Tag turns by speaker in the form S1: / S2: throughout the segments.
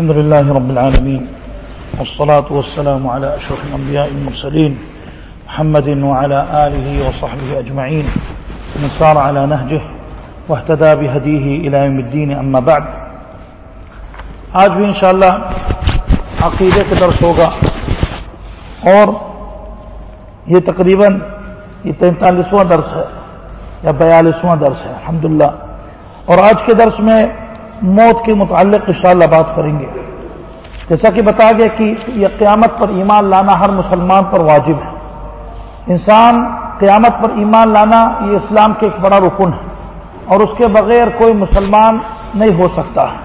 S1: الحمد لله رب العالمين والصلاة والسلام على أشرف الأنبياء المرسلين محمد وعلى آله وصحبه أجمعين من سار على نهجه واهتدى بهديه إلى يوم الدين أما بعد آج بھی انشاءاللہ عقیدے کا درس ہوگا اور یہ تقریباً یہ تینتالیسواں درس ہے یا بیالیسواں درس ہے، الحمدللہ اور آج کے درس میں موت کے متعلق انشاءاللہ بات کریں گے۔ جیسا کہ بتایا گیا کہ یہ قیامت پر ایمان لانا ہر مسلمان پر واجب ہے۔ انسان قیامت پر ایمان لانا یہ اسلام کے ایک بڑا رکن ہے اور اس کے بغیر کوئی مسلمان نہیں ہو سکتا ہے۔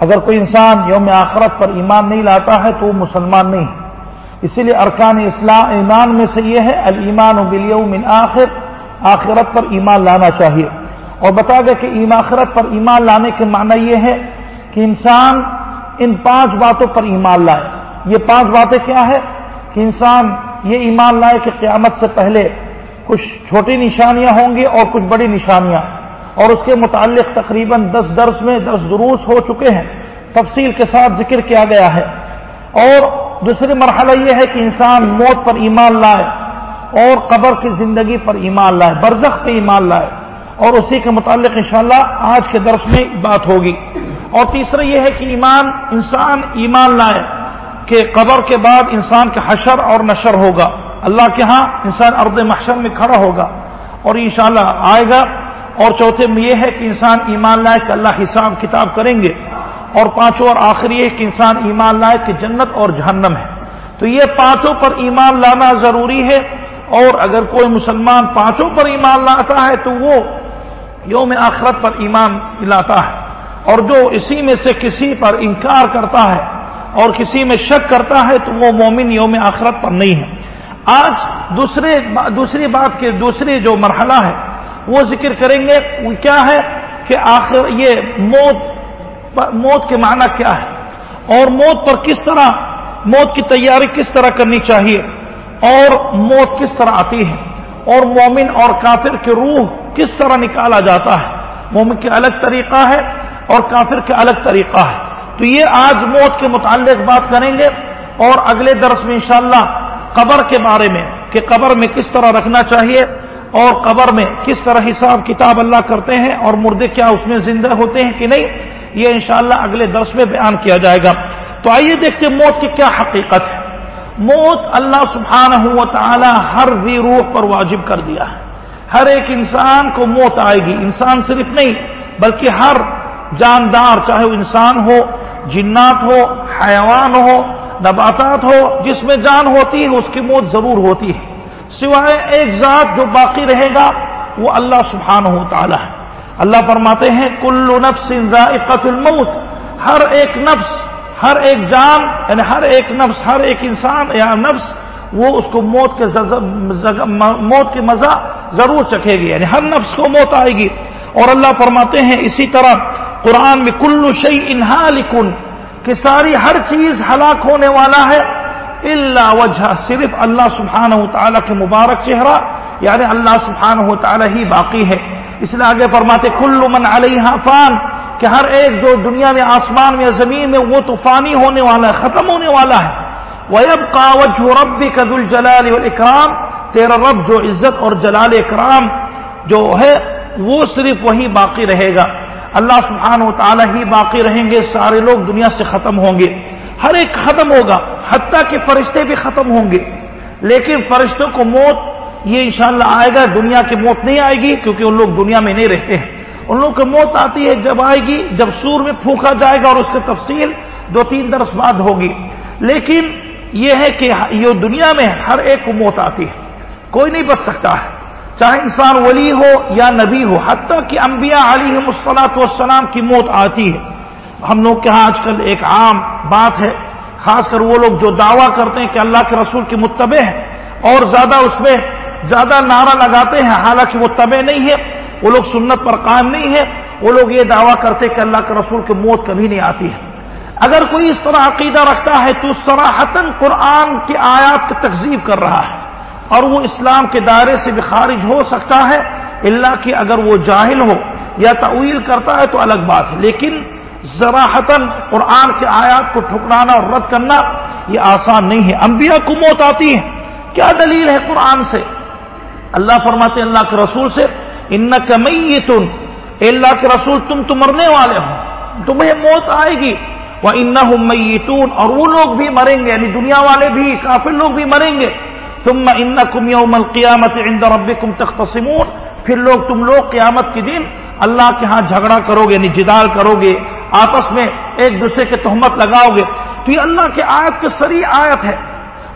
S1: اگر کوئی انسان یوم آخرت پر ایمان نہیں لاتا ہے تو وہ مسلمان نہیں ہے۔ اسی لیے ارکان اسلام ایمان میں سے یہ ہے المان و من آخر آخرت پر ایمان لانا چاہیے۔ اور بتا گیا کہ آخرت پر ایمان لانے کے معنی یہ ہے کہ انسان ان پانچ باتوں پر ایمان لائے۔ یہ پانچ باتیں کیا ہے کہ انسان یہ ایمان لائے کہ قیامت سے پہلے کچھ چھوٹی نشانیاں ہوں گی اور کچھ بڑی نشانیاں۔ اور اس کے متعلق تقریباً دس درس میں دس دروس ہو چکے ہیں۔ تفصیل کے ساتھ ذکر کیا گیا ہے۔ اور دوسری مرحلہ یہ ہے کہ انسان موت پر ایمان لائے اور قبر کی زندگی پر ایمان لائے، برزخ پہ ایمان لائے۔ اور اسی کے متعلق انشاءاللہ آج کے درس میں بات ہوگی۔ اور تیسرا یہ ہے کہ ایمان، انسان ایمان لائے کہ قبر کے بعد انسان کا حشر اور نشر ہوگا۔ اللہ کے ہاں انسان ارد محشر میں کھڑا ہوگا اور انشاءاللہ آئے گا۔ اور چوتھے میں یہ ہے کہ انسان ایمان لائے کہ اللہ حساب کتاب کریں گے۔ اور پانچوں اور آخری ہے کہ انسان ایمان لائے کہ جنت اور جہنم ہے۔ تو یہ پانچوں پر ایمان لانا ضروری ہے۔ اور اگر کوئی مسلمان پانچوں پر ایمان لاتا ہے تو وہ یوم آخرت پر ایمان لاتا ہے اور جو اسی میں سے کسی پر انکار کرتا ہے اور کسی میں شک کرتا ہے تو وہ مومن یوم آخرت پر نہیں ہے۔ آج دوسرے دوسری بات کے دوسری جو مرحلہ ہے، وہ ذکر کریں گے کیا ہے کہ آخر یہ موت موت کے معنی کیا ہے اور موت پر کس طرح، موت کی تیاری کس طرح کرنی چاہیے اور موت کس طرح آتی ہے۔ اور مومن اور کافر کے روح کس طرح نکالا جاتا ہے؟ مومن کے الگ طریقہ ہے اور کافر کے الگ طریقہ ہے۔ تو یہ آج موت کے متعلق بات کریں گے اور اگلے درس میں انشاءاللہ قبر کے بارے میں کہ قبر میں کس طرح رکھنا چاہیے اور قبر میں کس طرح حساب کتاب اللہ کرتے ہیں اور مردے کیا اس میں زندہ ہوتے ہیں کہ نہیں، یہ انشاءاللہ اگلے درس میں بیان کیا جائے گا۔ تو آئیے دیکھتے موت کی کیا حقیقت ہے۔ موت اللہ سبحانہ و تعالی ہر بھی روح پر واجب کر دیا ہے۔ ہر ایک انسان کو موت آئے گی۔ انسان صرف نہیں، بلکہ ہر جاندار، چاہے وہ انسان ہو، جنات ہو، حیوان ہو، نباتات ہو، جس میں جان ہوتی ہے، اس کی موت ضرور ہوتی ہے۔ سوائے ایک ذات جو باقی رہے گا، وہ اللہ سبحانہ ہو تعالی ہے۔ اللہ فرماتے ہیں، کل نفس ذائقت الموت۔ ہر ایک نفس ہر ایک جان یعنی ہر ایک نفس، ہر ایک انسان یا نفس، وہ اس کو موت کے موت کے مزہ ضرور چکھے گی۔ یعنی ہر نفس کو موت آئے گی۔ اور اللہ فرماتے ہیں اسی طرح قرآن میں کلو شعی انہا لکن کہ ساری ہر چیز ہلاک ہونے والا ہے اللہ وجہ، صرف اللہ سبحانہ تعالیٰ کے مبارک چہرہ یعنی اللہ سبحانہ تعالیٰ ہی باقی ہے۔ اس لیے آگے فرماتے کلو من علیہ فان کہ ہر ایک جو دنیا میں، آسمان میں، زمین میں وہ طوفانی ہونے والا ہے، ختم ہونے والا ہے۔ ویب کاوج رب قد الجلال اکرام تیرا رب جو عزت اور جلال اکرام جو ہے، وہ صرف وہی باقی رہے گا۔ اللہ سبحان و تعالیٰ ہی باقی رہیں گے، سارے لوگ دنیا سے ختم ہوں گے۔ ہر ایک ختم ہوگا، حتیٰ کہ فرشتے بھی ختم ہوں گے۔ لیکن فرشتوں کو موت، یہ انشاءاللہ آئے گا۔ دنیا کی موت نہیں آئے گی، کیونکہ ان لوگ دنیا میں نہیں رہتے ہیں۔ ان لوگوں کو موت آتی ہے، جب آئے گی، جب سور میں پھونکا جائے گا اور اس کی تفصیل دو تین درس بعد ہوگی۔ لیکن یہ ہے کہ یہ دنیا میں ہر ایک کو موت آتی ہے۔ کوئی نہیں بچ سکتا ہے۔ چاہے انسان ولی ہو یا نبی ہو، حتیٰ کہ انبیاء علی مسلاط والسلام کی موت آتی ہے۔ ہم لوگ کے ہاں آج کل ایک عام بات ہے، خاص کر وہ لوگ جو دعویٰ کرتے ہیں کہ اللہ کے رسول کی متبع ہیں اور زیادہ اس میں زیادہ نعرہ لگاتے ہیں، حالانکہ وہ طبع نہیں ہے۔ وہ لوگ سنت پر قائم نہیں ہے وہ لوگ یہ دعویٰ کرتے کہ اللہ کے رسول کی موت کبھی نہیں آتی ہے۔ اگر کوئی اس طرح عقیدہ رکھتا ہے تو سراہتن قرآن کی آیات کی تقزیب کر رہا ہے۔ اور وہ اسلام کے دائرے سے بھی خارج ہو سکتا ہے۔ اللہ کی اگر وہ جاہل ہو یا تعویل کرتا ہے تو الگ بات ہے۔ لیکن ذراحتن قرآن کے آیات کو ٹھکرانا اور رد کرنا یہ آسان نہیں ہے۔ انبیاء کو موت آتی ہے۔ کیا دلیل ہے قرآن سے؟ اللہ فرماتے اللہ کے رسول سے ان کمئی تم اللہ کے رسول، تم تو مرنے والے ہو، تمہیں موت آئے گی. وہ ان میتون اور وہ لوگ بھی مریں گے یعنی دنیا والے بھی کافی لوگ بھی مریں گے. تم انکم یوم القیامت عند ربکم تختصمون. پھر لوگ تم لوگ قیامت کے دن اللہ کے ہاں جھگڑا کرو گے یعنی جدال کرو گے. آپس میں ایک دوسرے کے تہمت لگاؤ گے. تو یہ اللہ کے آیت کے سری آیت ہے.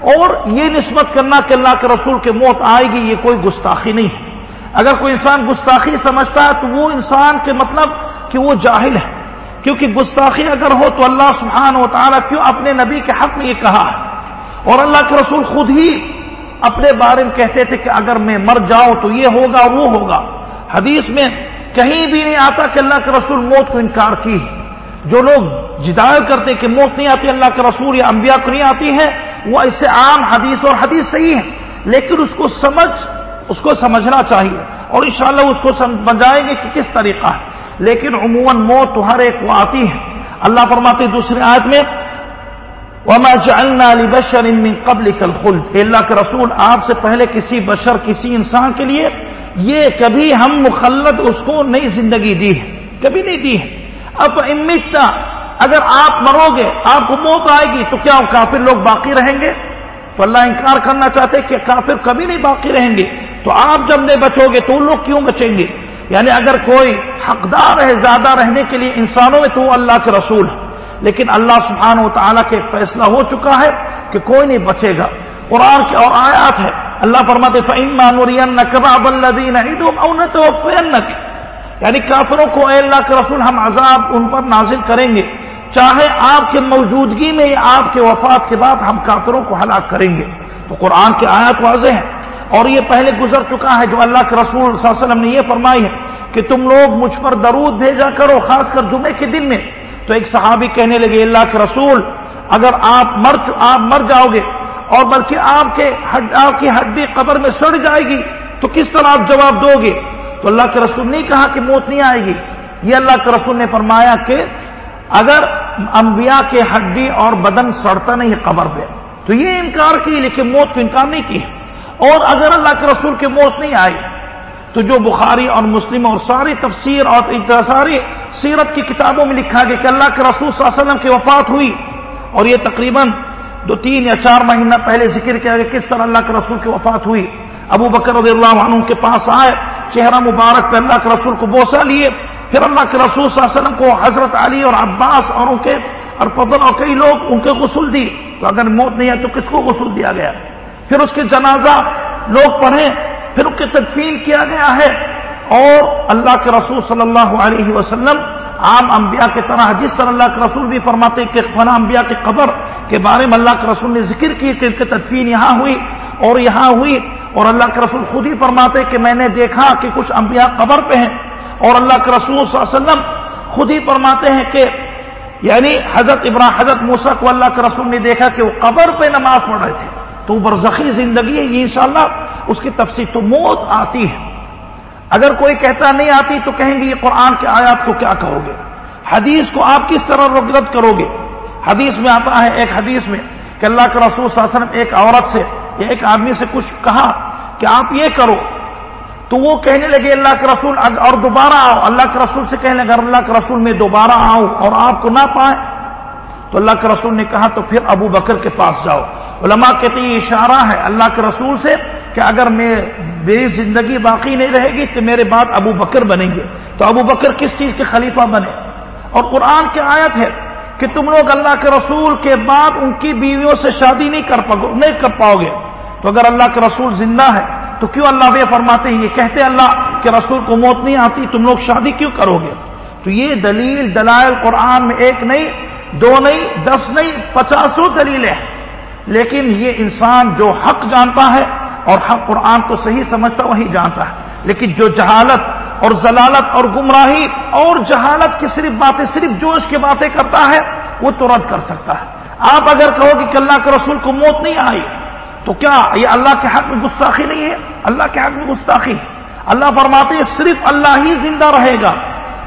S1: اور یہ نسبت کرنا کہ اللہ کے رسول کے موت آئے گی، یہ کوئی گستاخی نہیں ہے. اگر کوئی انسان گستاخی سمجھتا ہے تو وہ انسان کے مطلب کہ وہ جاہل ہے۔ کیونکہ گستاخی اگر ہو تو اللہ سبحانہ و تعالیٰ کیوں اپنے نبی کے حق میں یہ کہا ہے؟ اور اللہ کے رسول خود ہی اپنے بارے میں کہتے تھے کہ اگر میں مر جاؤں تو یہ ہوگا وہ ہوگا۔ حدیث میں کہیں بھی نہیں آتا کہ اللہ کے رسول موت کو انکار کی جو لوگ جدال کرتے کہ موت نہیں آتی، اللہ کے رسول یا انبیاء کو نہیں آتی ہے وہ ایسے عام حدیث اور حدیث صحیح ہے لیکن اس کو سمجھ اس کو سمجھنا چاہیے اور انشاءاللہ اس کو سمجھائیں گے کہ کس طریقہ ہے۔ لیکن عموماً موت ہر ایک کو آتی ہے۔ اللہ فرماتے دوسرے آیت میں، وما جعلنا لبشر من قبلك الخلد۔ اللہ کے رسول، آپ سے پہلے کسی بشر، کسی انسان کے لیے یہ کبھی ہم مخلد اس کو نئی زندگی دی ہے، کبھی نہیں دی ہے۔ اب امتا، اگر آپ مرو گے، آپ کو موت آئے گی، تو کیا کافر لوگ باقی رہیں گے؟ تو اللہ انکار کرنا چاہتے کہ کافر کبھی نہیں باقی رہیں گے۔ تو آپ جب نہیں بچو گے تو وہ لوگ کیوں بچیں گے؟ یعنی اگر کوئی حقدار ہے زیادہ رہنے کے لیے انسانوں میں تو اللہ کے رسول ہے۔ لیکن اللہ سبحانہ و تعالیٰ کے فیصلہ ہو چکا ہے کہ کوئی نہیں بچے گا۔ قرآن کی اور آیات ہے اللہ فرماتے یعنی کافروں کو اے اللہ کے رسول ہم عذاب ان پر نازل کریں گے۔ چاہے آپ کے موجودگی میں یا آپ کے وفات کے بعد ہم کافروں کو ہلاک کریں گے۔ تو قرآن کی آیات واضح ہیں اور یہ پہلے گزر چکا ہے جو اللہ کے رسول صلی اللہ علیہ وسلم نے یہ فرمائی ہے کہ تم لوگ مجھ پر درود بھیجا کرو، خاص کر جمعے کے دن میں۔ تو ایک صحابی کہنے لگے، اللہ کے رسول، اگر آپ مر آپ مر جاؤ گے اور بلکہ آپ کے آپ کی ہڈی قبر میں سڑ جائے گی، تو کس طرح آپ جواب دو گے؟ تو اللہ کے رسول نے کہا کہ موت نہیں آئے گی۔ یہ اللہ کے رسول نے فرمایا کہ اگر انبیاء کے ہڈی اور بدن سڑتا نہیں ہے قبر پہ، تو یہ انکار کی لیکن موت کو انکار نہیں کی اور اگر اللہ کے رسول کی موت نہیں آئی، تو جو بخاری اور مسلم اور ساری تفسیر اور ساری سیرت کی کتابوں میں لکھا گیا کہ اللہ کے رسول صلی اللہ علیہ وسلم کی وفات ہوئی، اور یہ تقریباً دو، تین یا چار مہینہ پہلے ذکر کیا گیا کس طرح اللہ کے رسول کی وفات ہوئی۔ ابو بکر رضی اللہ عنہ کے پاس آئے، چہرہ مبارک پہ اللہ کے رسول کو بوسا لیے پھر اللہ کے رسول صلی اللہ علیہ وسلم کو حضرت علی اور عباس اور ان کے اور فضل اور کئی لوگ ان کے غسل دی، تو اگر موت نہیں ہے تو کس کو غسل دیا گیا؟ پھر اس کے جنازہ لوگ پڑھیں، پھر ان کی تدفین کیا گیا ہے؟ اور اللہ کے رسول صلی اللہ علیہ وسلم عام انبیاء کی طرح، جس طرح اللہ کے رسول بھی فرماتے کہ فنا انبیاء کی قبر کے بارے میں اللہ کے رسول نے ذکر کی کہ ان کی تدفین یہاں ہوئی اور یہاں ہوئی اور اللہ کے رسول خود ہی فرماتے کہ میں نے دیکھا کہ کچھ انبیاء قبر پہ ہیں۔ اور اللہ کے رسول صلی اللہ علیہ وسلم خود ہی فرماتے ہیں کہ یعنی حضرت ابراہیم حضرت موسا کو اللہ کے رسول نے دیکھا کہ وہ قبر پہ نماز پڑھ رہے تھے۔ تو برزخی زندگی ہے، یہ انشاءاللہ اس کی تفصیل تو موت آتی ہے۔ اگر کوئی کہتا نہیں آتی تو کہیں گے یہ قرآن کے آیات کو کیا کہو گے؟ حدیث کو آپ کس طرح رغبت کرو گے؟ حدیث میں آتا ہے، ایک حدیث میں کہ اللہ کے رسول صلی اللہ علیہ وسلم ایک عورت سے، یا ایک آدمی سے کچھ کہا کہ آپ یہ کرو۔ تو وہ کہنے لگے، اللہ کے رسول اور دوبارہ آؤ، اللہ کے رسول سے کہنے لگا اللہ کے رسول میں دوبارہ آؤں اور آپ کو نہ پائے تو اللہ کے رسول نے کہا، تو پھر ابو بکر کے پاس جاؤ۔ علماء کہتے یہ اشارہ ہے اللہ کے رسول سے کہ اگر میں میری زندگی باقی نہیں رہے گی تو میرے بعد ابو بکر بنیں گے۔ تو ابو بکر کس چیز کے خلیفہ بنے؟ اور قرآن کی آیت ہے کہ تم لوگ اللہ کے رسول کے بعد ان کی بیویوں سے شادی نہیں کر پاؤ نہیں کر پاؤ گے۔ تو اگر اللہ کے رسول زندہ ہے تو کیوں اللہ بھی فرماتے ہیں؟ یہ کہتے اللہ کہ رسول کو موت نہیں آتی، تم لوگ شادی کیوں کرو گے؟ تو یہ دلیل دلائل قرآن میں ایک نہیں، دو نہیں، دس نہیں، پچاسوں دلیلیں لیکن یہ انسان جو حق جانتا ہے اور حق قرآن کو صحیح سمجھتا وہی جانتا ہے۔ لیکن جو جہالت اور ضلالت اور گمراہی اور جہالت کی صرف باتیں، صرف جوش کی باتیں کرتا ہے، وہ تو رد کر سکتا ہے۔ آپ اگر کہو کہ اللہ کے رسول کو موت نہیں آئی تو کیا یہ اللہ کے حق میں گستاخی نہیں ہے؟ اللہ کے حق میں گستاخی۔ اللہ فرماتے ہیں صرف اللہ ہی زندہ رہے گا۔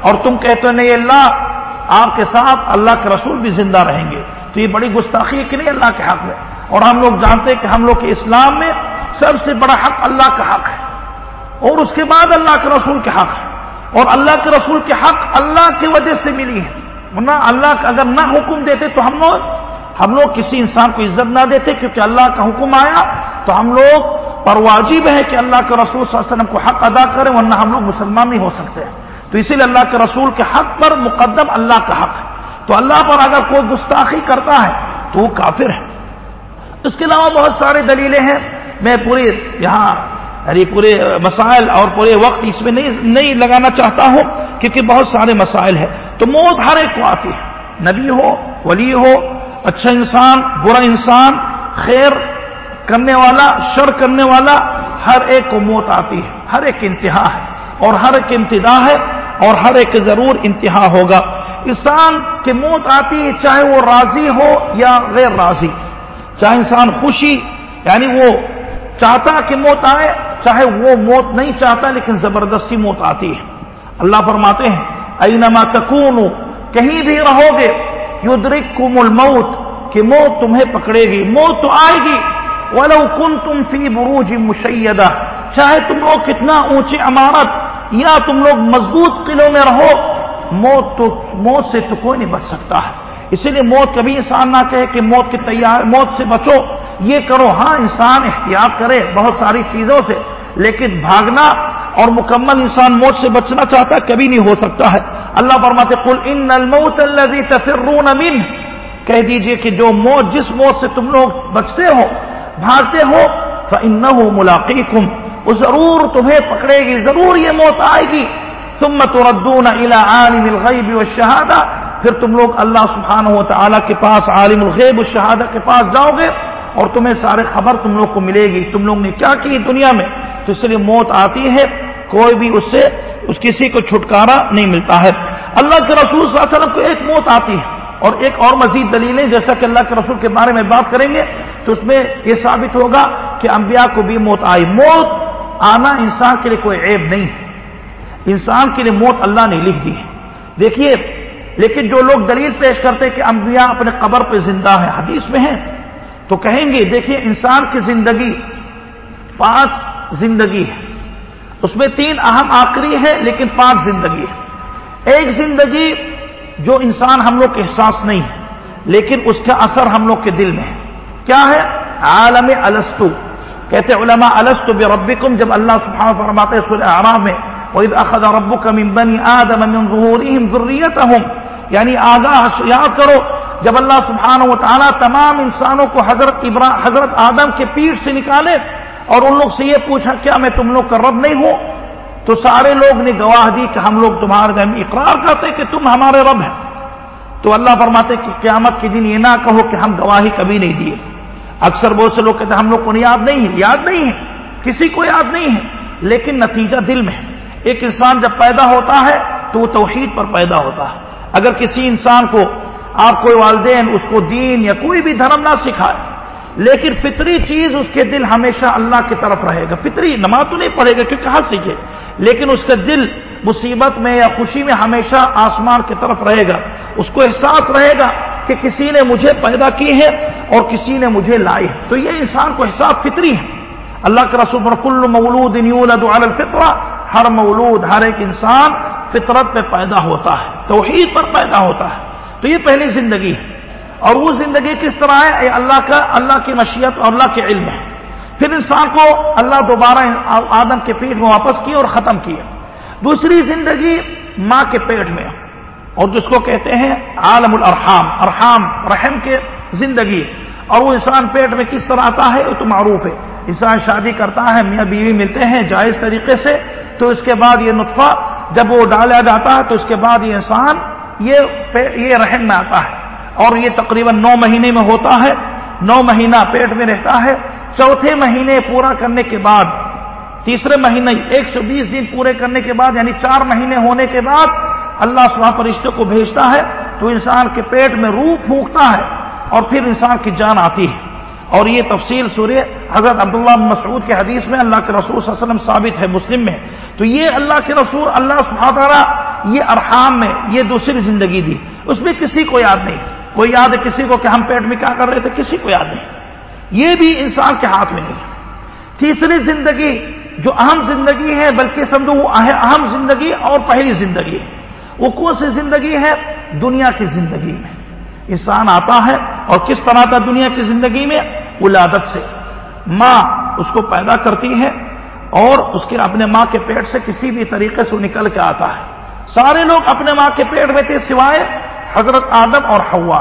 S1: اور تم کہتے نہیں اللہ، آپ کے ساتھ اللہ کے رسول بھی زندہ رہیں گے۔ تو یہ بڑی گستاخی ہے کہ نہیں اللہ کے حق میں؟ اور ہم لوگ جانتے ہیں کہ ہم لوگ کے اسلام میں سب سے بڑا حق اللہ کا حق ہے۔ اور اس کے بعد اللہ کے رسول کے حق ہے۔ اور اللہ کے رسول کے حق اللہ کی وجہ سے ملی ہے۔ ورنہ اللہ اگر نہ حکم دیتے تو ہم لوگ ہم لوگ کسی انسان کو عزت نہ دیتے کیونکہ اللہ کا حکم آیا تو ہم لوگ پر واجب ہے کہ اللہ کے رسول صلی اللہ علیہ وسلم کو حق ادا کریں ورنہ ہم لوگ مسلمان نہیں ہو سکتے۔ تو اسی لیے اللہ کے رسول کے حق پر مقدم اللہ کا حق ہے۔ تو اللہ پر اگر کوئی گستاخی کرتا ہے تو وہ کافر ہے۔ اس کے علاوہ بہت سارے دلیلیں ہیں۔ میں پورے یہاں یعنی پورے مسائل اور پورے وقت اس میں نہیں نہیں لگانا چاہتا ہوں کیونکہ بہت سارے مسائل ہیں۔ تو موت ہر ایک کو آتی ہے۔ نبی ہو، ولی ہو اچھا انسان، برا انسان، خیر کرنے والا، شر کرنے والا، ہر ایک کو موت آتی ہے، ہر ایک انتہا ہے، اور ہر ایک امتدا ہے، اور ہر ایک ضرور انتہا ہوگا۔ انسان کی موت آتی ہے چاہے وہ راضی ہو یا غیر راضی۔ چاہے انسان خوشی یعنی وہ چاہتا کہ موت آئے، چاہے وہ موت نہیں چاہتا، لیکن زبردستی موت آتی ہے۔ اللہ فرماتے ہیں، اینما تکون کہیں بھی رہو گے یدرککم الموت، کہ موت تمہیں پکڑے گی، موت تو آئے گی۔ ولو کن تم فی بروج مشیدہ چاہے تم لوگ کتنا اونچی عمارت یا تم لوگ مضبوط قلعوں میں رہو، موت تو، موت سے تو کوئی نہیں بچ سکتا ہے۔ اسی لیے موت کبھی انسان نہ کہے کہ موت کی تیار، موت سے بچو۔ یہ کرو ہاں انسان احتیاط کرے بہت ساری چیزوں سے، لیکن بھاگنا اور مکمل انسان موت سے بچنا چاہتا ہے، کبھی نہیں ہو سکتا ہے۔ اللہ فرماتے، قل ان الموت الذي تفرون منه۔ کہہ دیجیے کہ جو موت، جس موت سے تم لوگ بچتے ہو، بھاگتے ہو فانه ملاقيكم۔ وہ ضرور تمہیں پکڑے گی، ضرور یہ موت آئے گی۔ ثم تردون الى عالم الغیب والشهاده پھر تم لوگ اللہ سبحانہ و تعالی کے پاس، عالم الغیب والشهاده کے پاس جاؤ گے۔ اور تمہیں سارے خبر تم لوگ کو ملے گی تم لوگ نے کیا کی دنیا میں تو اس لیے موت آتی ہے کوئی بھی اس سے اس کسی کو چھٹکارا نہیں ملتا ہے اللہ کے رسول صلی اللہ علیہ وسلم کو ایک موت آتی ہے اور ایک اور مزید دلیلیں جیسا کہ اللہ کے رسول کے بارے میں بات کریں گے تو اس میں یہ ثابت ہوگا کہ انبیاء کو بھی موت آئی موت آنا انسان کے لیے کوئی عیب نہیں ہے انسان کے لیے موت اللہ نے لکھ دی ہے دیکھیے لیکن جو لوگ دلیل پیش کرتے کہ انبیاء اپنے قبر پہ زندہ ہیں، حدیث میں ہیں تو کہیں گے، دیکھیے انسان کی زندگی پانچ زندگی ہے۔ اس میں تین اہم آخری ہے لیکن پانچ زندگی ہے ایک زندگی جو انسان ہم لوگ کے احساس نہیں ہے، لیکن اس کا اثر ہم لوگ کے دل میں ہے۔ کیا ہے؟ عالم السطو کہتے علماء السطو بے ربکم جب اللہ سبحانہ فرماتے سورہ آرام میں، وَإِذْ أَخَذَ رَبُّكَ مِنْ بَنِي آدَمَ مِنْ ظُهُورِهِمْ ذُرِّيَّتَهُمْ یعنی آگاہ، یاد کرو جب اللہ سبحانہ و تعالیٰ تمام انسانوں کو حضرت ابرا، حضرت آدم کے پیٹ سے نکالے اور ان لوگ سے یہ پوچھا، کیا میں تم لوگ کا رب نہیں ہوں؟ تو سارے لوگ نے گواہ دی کہ ہم لوگ تمہارے گھر میں اقرار کرتے کہ تم ہمارے رب ہیں۔ تو اللہ فرماتے کہ قیامت کے دن یہ نہ کہو کہ ہم گواہی کبھی نہیں دیے۔ اکثر بہت سے لوگ کہتے ہیں، ہم لوگ کو یاد نہیں ہے، یاد نہیں ہے، کسی کو یاد نہیں ہے۔ لیکن نتیجہ دل میں ہے۔ ایک انسان جب پیدا ہوتا ہے تو وہ توحید پر پیدا ہوتا ہے۔ اگر کسی انسان کو آپ کوئی والدین اس کو دین یا کوئی بھی دھرم نہ سکھائے، لیکن فطری چیز اس کے دل ہمیشہ اللہ کی طرف رہے گا۔ فطری نماز تو نہیں پڑھے گا کیونکہ کہاں سیکھے لیکن اس کا دل مصیبت میں یا خوشی میں ہمیشہ آسمان کی طرف رہے گا۔ اس کو احساس رہے گا کہ کسی نے مجھے پیدا کی ہے اور کسی نے مجھے لائی ہے۔ تو یہ انسان کو احساس فطری ہے۔ اللہ کے رسول کل مولود علی الفطرہ، ہر مولود، ہر ایک انسان فطرت پہ پیدا ہوتا ہے، توحید پر پیدا ہوتا ہے۔ تو یہ پہلی زندگی ہے۔ اور وہ زندگی کس طرح ہے؟ اللہ کا، اللہ کی مشیت اور اللہ کے علم ہے۔ پھر انسان کو اللہ دوبارہ آدم کے پیٹ میں واپس کیا اور ختم کیا۔ دوسری زندگی ماں کے پیٹ میں اور جس کو کہتے ہیں عالم الرحام ارحام، رحم کے زندگی۔ اور وہ انسان پیٹ میں کس طرح آتا ہے؟ وہ تو معروف ہے۔ انسان شادی کرتا ہے، میاں بیوی ملتے ہیں جائز طریقے سے، تو اس کے بعد یہ نطفہ جب وہ ڈالا جاتا ہے، تو اس کے بعد یہ انسان یہ یہ رحم میں آتا ہے اور یہ تقریباً نو مہینے میں ہوتا ہے نو مہینہ پیٹ میں رہتا ہے چوتھے مہینے پورا کرنے کے بعد تیسرے مہینے ایک سو بیس دن پورے کرنے کے بعد یعنی چار مہینے ہونے کے بعد اللہ سبحانہ پر رشتے کو بھیجتا ہے تو انسان کے پیٹ میں روح پھونکتا ہے اور پھر انسان کی جان آتی ہے اور یہ تفصیل سورہ حضرت عبداللہ مسعود کے حدیث میں اللہ کے رسول صلی اللہ علیہ وسلم ثابت ہے، مسلم میں۔ تو یہ اللہ کے رسول، اللہ سبحانہ تعالیٰ یہ ارحام میں یہ دوسری زندگی دی۔ اس میں کسی کو یاد نہیں۔ کوئی یاد ہے کسی کو کہ ہم پیٹ میں کیا کر رہے تھے؟ کسی کو یاد نہیں۔ یہ بھی انسان کے ہاتھ میں نہیں۔ ہے تیسری زندگی جو اہم زندگی ہے، بلکہ سمجھو وہ اہم زندگی اور پہلی زندگی ہے۔ وہ کون سی زندگی ہے؟ دنیا کی زندگی میں۔ انسان آتا ہے اور کس طرح تھا دنیا کی زندگی میں؟ ولادت سے۔ ماں اس کو پیدا کرتی ہے اور اس کے اپنے ماں کے پیٹ سے کسی بھی طریقے سے نکل کے آتا ہے۔ سارے لوگ اپنے ماں کے پیٹ میں تھے سوائے حضرت آدم اور ہوا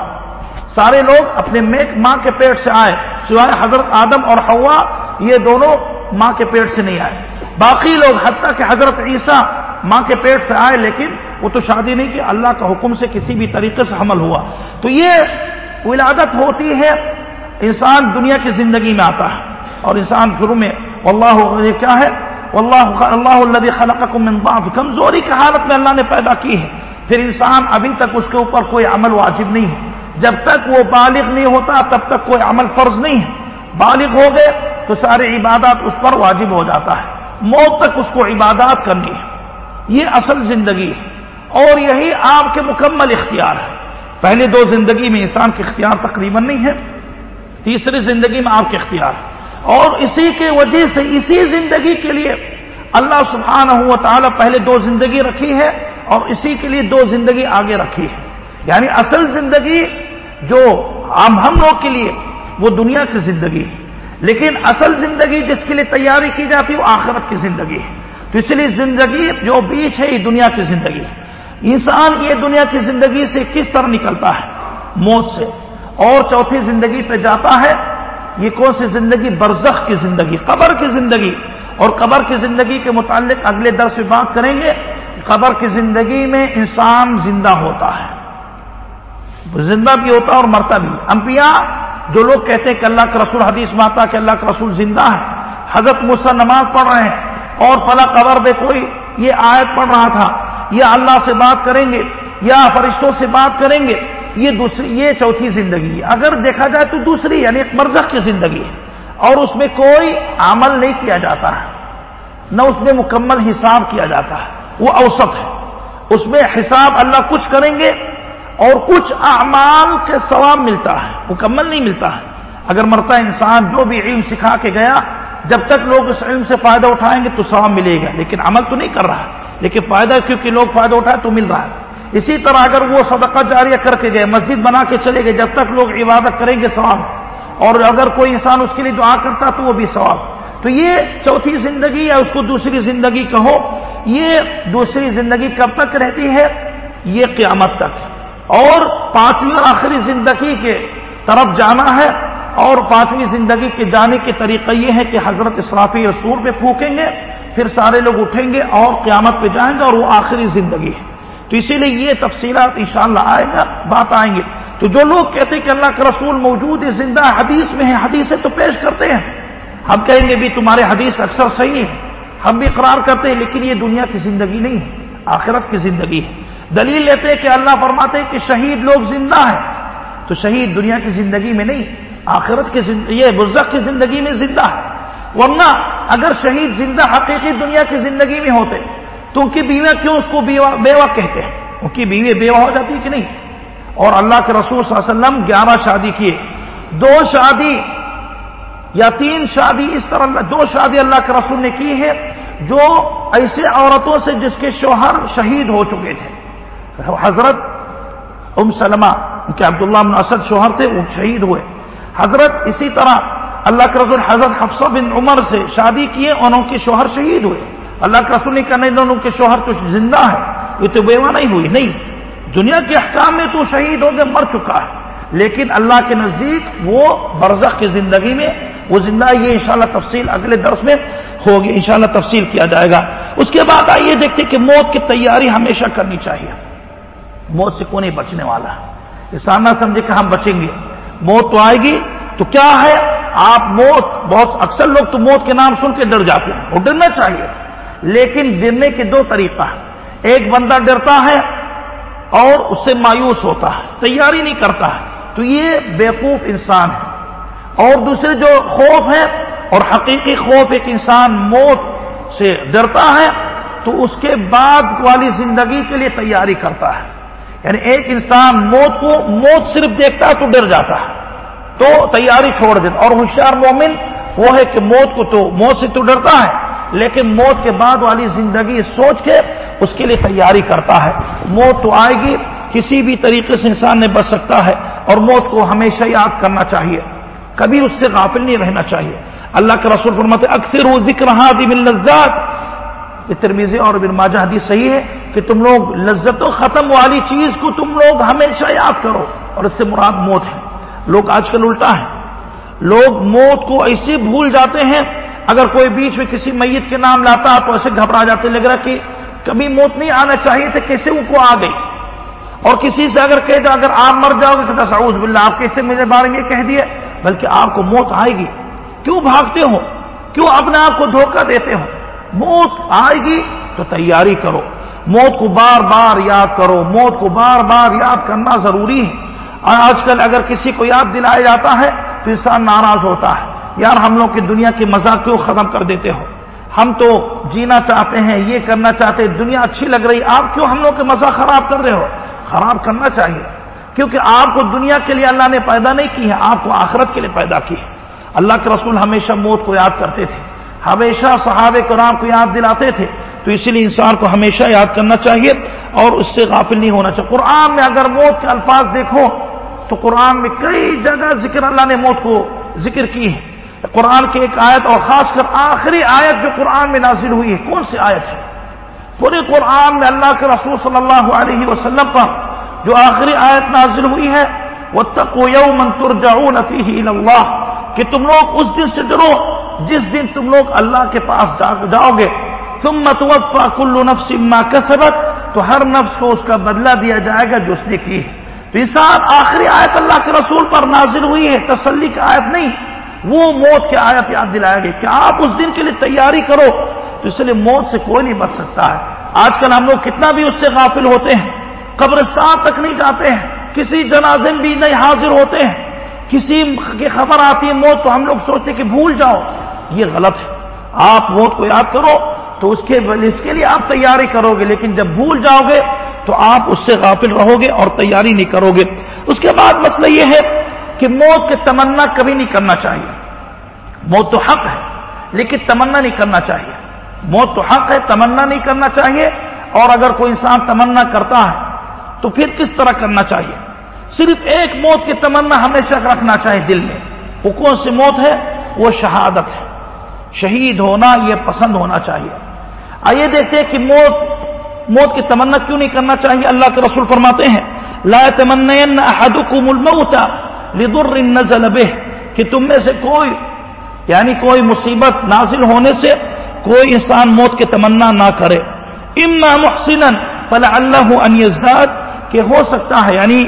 S1: سارے لوگ اپنے ماں کے پیٹ سے آئے، سوائے حضرت آدم اور ہوا یہ دونوں ماں کے پیٹ سے نہیں آئے۔ باقی لوگ، حتیٰ کہ حضرت عیسیٰ ماں کے پیٹ سے آئے، لیکن وہ تو شادی نہیں کی، اللہ کا حکم سے کسی بھی طریقے سے حمل ہوا۔ تو یہ ولادت ہوتی ہے، انسان دنیا کی زندگی میں آتا ہے اور انسان شروع میں۔ اللہ کیا ہے؟ اللہ اللہ خلق کمزوری کی حالت میں اللہ نے پیدا کی ہے. پھر انسان ابھی تک اس کے اوپر کوئی عمل واجب نہیں ہے. جب تک وہ بالغ نہیں ہوتا، تب تک کوئی عمل فرض نہیں ہے. بالغ ہو گئے تو سارے عبادات اس پر واجب ہو جاتا ہے. موت تک اس کو عبادات کرنی ہے. یہ اصل زندگی ہے. اور یہی آپ کے مکمل اختیار ہے. پہلے دو زندگی میں انسان کے اختیار تقریباً نہیں ہے تیسری زندگی میں آپ کے اختیار ہے اور اسی کے وجہ سے اسی زندگی کے لیے اللہ سبحانہ ہوا تعالیٰ پہلے دو زندگی رکھی ہے اور اسی کے لیے دو زندگی آگے رکھی ہے۔ یعنی اصل زندگی جو عام ہم لوگ کے لیے وہ دنیا کی زندگی ہے۔ لیکن اصل زندگی جس کے لیے تیاری کی جاتی ہے وہ آخرت کی زندگی ہے۔ تو اس لیے زندگی جو بیچ ہے یہ دنیا کی زندگی ہے۔ انسان یہ دنیا کی زندگی سے کس طرح نکلتا ہے؟ موت سے۔ اور چوتھی زندگی پہ جاتا ہے یہ کون سی زندگی؟ برزخ کی زندگی، قبر کی زندگی۔ اور قبر کی زندگی کے متعلق اگلے درس میں بات کریں گے۔ قبر کی زندگی میں انسان زندہ ہوتا ہے۔ زندہ بھی ہوتا ہے اور مرتا بھی۔ انبیاء جو لوگ کہتے ہیں کہ اللہ کا رسول، حدیث ماتا کہ اللہ کا رسول زندہ ہے حضرت مسا نماز پڑھ رہے ہیں۔ اور فلاں قبر میں کوئی یہ آیت پڑھ رہا تھا۔ یا اللہ سے بات کریں گے، یا فرشتوں سے بات کریں گے۔ یہ دوسری یہ چوتھی زندگی ہے۔ اگر دیکھا جائے تو دوسری یعنی ایک مرزق کی زندگی ہے۔ اور اس میں کوئی عمل نہیں کیا جاتا ہے۔ نہ اس میں مکمل حساب کیا جاتا ہے۔ وہ اوسط ہے۔ اس میں حساب اللہ کچھ کریں گے اور کچھ اعمال کے ثواب ملتا ہے۔ مکمل نہیں ملتا ہے۔ اگر مرتا انسان جو بھی علم سکھا کے گیا، جب تک لوگ اس علم سے فائدہ اٹھائیں گے تو ثواب ملے گا۔ لیکن عمل تو نہیں کر رہا۔ لیکن فائدہ، کیونکہ لوگ فائدہ اٹھائے تو مل رہا ہے۔ اسی طرح اگر وہ صدقہ جاریہ کر کے گئے، مسجد بنا کے چلے گئے، جب تک لوگ عبادت کریں گے ثواب۔ اور اگر کوئی انسان اس کے لیے دعا کرتا تو وہ بھی ثواب۔ تو یہ چوتھی زندگی یا اس کو دوسری زندگی کہو۔ یہ دوسری زندگی کب تک رہتی ہے؟ یہ قیامت تک۔ اور پانچویں اور آخری زندگی کے طرف جانا ہے۔ اور پانچویں زندگی کے جانے کے طریقہ یہ ہے کہ حضرت اسرافی رسول پہ پھونکیں گے، پھر سارے لوگ اٹھیں گے اور قیامت پہ جائیں گے اور وہ آخری زندگی ہے۔ تو اسی لیے یہ تفصیلات انشاءاللہ آئے گا، بات آئیں گے۔ تو جو لوگ کہتے ہیں کہ اللہ کا رسول موجود ہے، زندہ حدیث میں ہے حدیثیں تو پیش کرتے ہیں۔ ہم کہیں گے بھی تمہارے حدیث اکثر صحیح ہے ہم بھی قرار کرتے ہیں، لیکن یہ دنیا کی زندگی نہیں ہے، آخرت کی زندگی ہے۔ دلیل لیتے ہیں کہ اللہ فرماتے ہیں کہ شہید لوگ زندہ ہیں۔ تو شہید دنیا کی زندگی میں نہیں، آخرت کی یہ بزرگ کی زندگی میں زندہ ہے۔ ورنہ اگر شہید زندہ حقیقی دنیا کی زندگی میں ہوتے تو ان کی بیوہ کیوں اس کو بیوہ کہتے ہیں؟ ان کی بیوی بیوہ ہو جاتی ہے کہ نہیں؟ اور اللہ کے رسول صلی اللہ علیہ وسلم گیارہ شادی کیے۔ دو شادی یا تین شادی اس طرح دو شادی اللہ کے رسول نے کی ہے جو ایسے عورتوں سے جس کے شوہر شہید ہو چکے تھے۔ حضرت ام سلمہ، ان کے عبداللہ بن اسد شوہر تھے، وہ شہید ہوئے۔ حضرت اسی طرح اللہ کے رسول حضرت حفصہ بن عمر سے شادی کیے اور ان کے شوہر شہید ہوئے۔ اللہ کا رسول نہیں کرنے دونوں کے شوہر تو زندہ ہے یہ تو بیوہ نہیں ہوئی۔ نہیں، دنیا کے احکام میں تو شہید ہو گئے مر چکا ہے۔ لیکن اللہ کے نزدیک وہ برزخ کی زندگی میں، وہ زندہ یہ انشاءاللہ تفصیل اگلے درس میں ہوگی، انشاءاللہ تفصیل کیا جائے گا۔ اس کے بعد آئیے دیکھتے کہ موت کی تیاری ہمیشہ کرنی چاہیے۔ موت سے کون نہیں بچنے والا انسان نہ سمجھے کہ ہم بچیں گے۔ موت تو آئے گی، تو کیا ہے؟ آپ موت، بہت اکثر لوگ تو موت کے نام سن کے ڈر جاتے ہیں۔ وہ ڈرنا چاہیے۔ لیکن ڈرنے کے دو طریقہ ایک بندہ ڈرتا ہے اور اس سے مایوس ہوتا ہے، تیاری نہیں کرتا ہے۔ تو یہ بیوقوف انسان ہے۔ اور دوسرے جو خوف ہے اور حقیقی خوف ایک انسان موت سے ڈرتا ہے، تو اس کے بعد والی زندگی کے لیے تیاری کرتا ہے۔ یعنی ایک انسان موت کو موت صرف دیکھتا ہے تو ڈر جاتا ہے۔ تو تیاری چھوڑ دیتا اور ہوشیار مومن وہ ہے کہ موت کو تو، موت سے تو ڈرتا ہے۔ لیکن موت کے بعد والی زندگی سوچ کے اس کے لیے تیاری کرتا ہے۔ موت تو آئے گی، کسی بھی طریقے سے انسان نے بچ سکتا ہے اور موت کو ہمیشہ یاد کرنا چاہیے۔ کبھی اس سے غافل نہیں رہنا چاہیے۔ اللہ کے رسول فرماتے اکثر وہ ذکر لذات۔ یہ ترمیزی اور بن ماجہ حدیث صحیح ہے کہ تم لوگ لذت و ختم والی چیز کو تم لوگ ہمیشہ یاد کرو اور اس سے مراد موت ہے۔ لوگ آج کل الٹا ہے لوگ موت کو ایسے بھول جاتے ہیں اگر کوئی بیچ میں کسی میت کے نام لاتا تو ایسے گھبرا جاتے لگ رہا کہ کبھی موت نہیں آنا چاہیے تھے، کیسے وہ کو آ گئی؟ اور کسی سے اگر کہہ دو اگر آپ مر جاؤ گے، تو باللہ، آپ کیسے میرے بارے میں کہہ دیے؟ بلکہ آپ کو موت آئے گی۔ کیوں بھاگتے ہو؟ کیوں اپنے آپ کو دھوکہ دیتے ہو؟ موت آئے گی تو تیاری کرو۔ موت کو بار بار یاد کرو۔ موت کو بار بار یاد کرنا ضروری ہے۔ آج کل اگر کسی کو یاد دلایا جاتا ہے، تو انسان ناراض ہوتا ہے۔ یار ہم لوگ کی دنیا کی مزہ کیوں ختم کر دیتے ہو۔ ہم تو جینا چاہتے ہیں، یہ کرنا چاہتے ہیں، دنیا اچھی لگ رہی، آپ کیوں ہم لوگ کے مزہ خراب کر رہے ہو؟ خراب کرنا چاہیے۔ کیونکہ آپ کو دنیا کے لیے اللہ نے پیدا نہیں کی ہے، آپ کو آخرت کے لیے پیدا کی ہے۔ اللہ کے رسول ہمیشہ موت کو یاد کرتے تھے۔ ہمیشہ صحاب کرام کو یاد دلاتے تھے۔ تو اسی لیے انسان کو ہمیشہ یاد کرنا چاہیے اور اس سے غافل نہیں ہونا چاہیے۔ قرآن میں اگر موت کے الفاظ دیکھو، تو قرآن میں کئی جگہ ذکر اللہ نے موت کو ذکر کی ہے۔ قرآن کی ایک آیت اور خاص کر آخری آیت جو قرآن میں نازل ہوئی ہے، کون سی آیت ہے؟ پورے قرآن میں اللہ کے رسول صلی اللہ علیہ وسلم پر جو آخری آیت نازل ہوئی ہے وہ تقو منتر اللہ کہ تم لوگ اس دن سے ڈرو، جس دن تم لوگ اللہ کے پاس جاؤ گے۔ تم متوفا کلو نفس ما کسبت تو ہر نفس کو اس کا بدلہ دیا جائے گا جو اس نے کی ہے۔ تو انسان آخری آیت اللہ کے رسول پر نازل ہوئی ہے، تسلی کی آیت نہیں۔ وہ موت کی آیت یاد دلائے گی کہ آپ اس دن کے لیے تیاری کرو تو اس لیے موت سے کوئی نہیں بچ سکتا ہے۔ آج کل ہم لوگ کتنا بھی اس سے غافل ہوتے ہیں، قبرستان تک نہیں جاتے ہیں، کسی جنازے بھی نہیں حاضر ہوتے ہیں۔ کسی کی خبر آتی ہے موت تو ہم لوگ سوچتے کہ بھول جاؤ۔ یہ غلط ہے۔ آپ موت کو یاد کرو تو اس کے اس کے لیے آپ تیاری کرو گے، لیکن جب بھول جاؤ گے تو آپ اس سے غافل رہو گے اور تیاری نہیں کرو گے۔ اس کے بعد مسئلہ یہ ہے کہ موت کے تمنا کبھی نہیں کرنا چاہیے۔ موت تو حق ہے، لیکن تمنا نہیں کرنا چاہیے۔ موت تو حق ہے، تمنا نہیں کرنا چاہیے۔ اور اگر کوئی انسان تمنا کرتا ہے، تو پھر کس طرح کرنا چاہیے؟ صرف ایک موت کی تمنا ہمیشہ رکھنا چاہیے دل میں۔ وہ کون سی موت ہے؟ وہ شہادت ہے۔ شہید ہونا یہ پسند ہونا چاہیے۔ آئیے دیکھتے ہیں کہ موت موت کی تمنا کیوں نہیں کرنا چاہیے؟ اللہ کے رسول فرماتے ہیں، لا احدكم الموت۔ لضر نزل به، کہ تم میں سے کوئی یعنی کوئی مصیبت نازل ہونے سے کوئی انسان موت کی تمنا نہ کرے۔ اما محسنا فلعله ان يزداد، کہ ہو سکتا ہے یعنی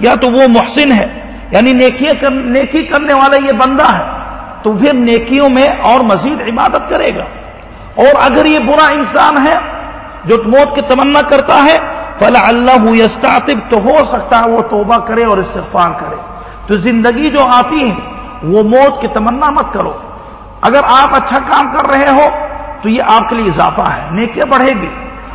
S1: یا تو وہ محسن ہے یعنی نیکی کرنے والا یہ بندہ ہے، تو پھر نیکیوں میں اور مزید عبادت کرے گا۔ اور اگر یہ برا انسان ہے، جو موت کی تمنا کرتا ہے فلا اللہ یستعتب تو ہو سکتا ہے وہ توبہ کرے اور استغفار کرے۔ تو زندگی جو آتی ہے وہ موت کی تمنا مت کرو۔ اگر آپ اچھا کام کر رہے ہو، تو یہ آپ کے لیے اضافہ ہے نیکے بڑھے گی۔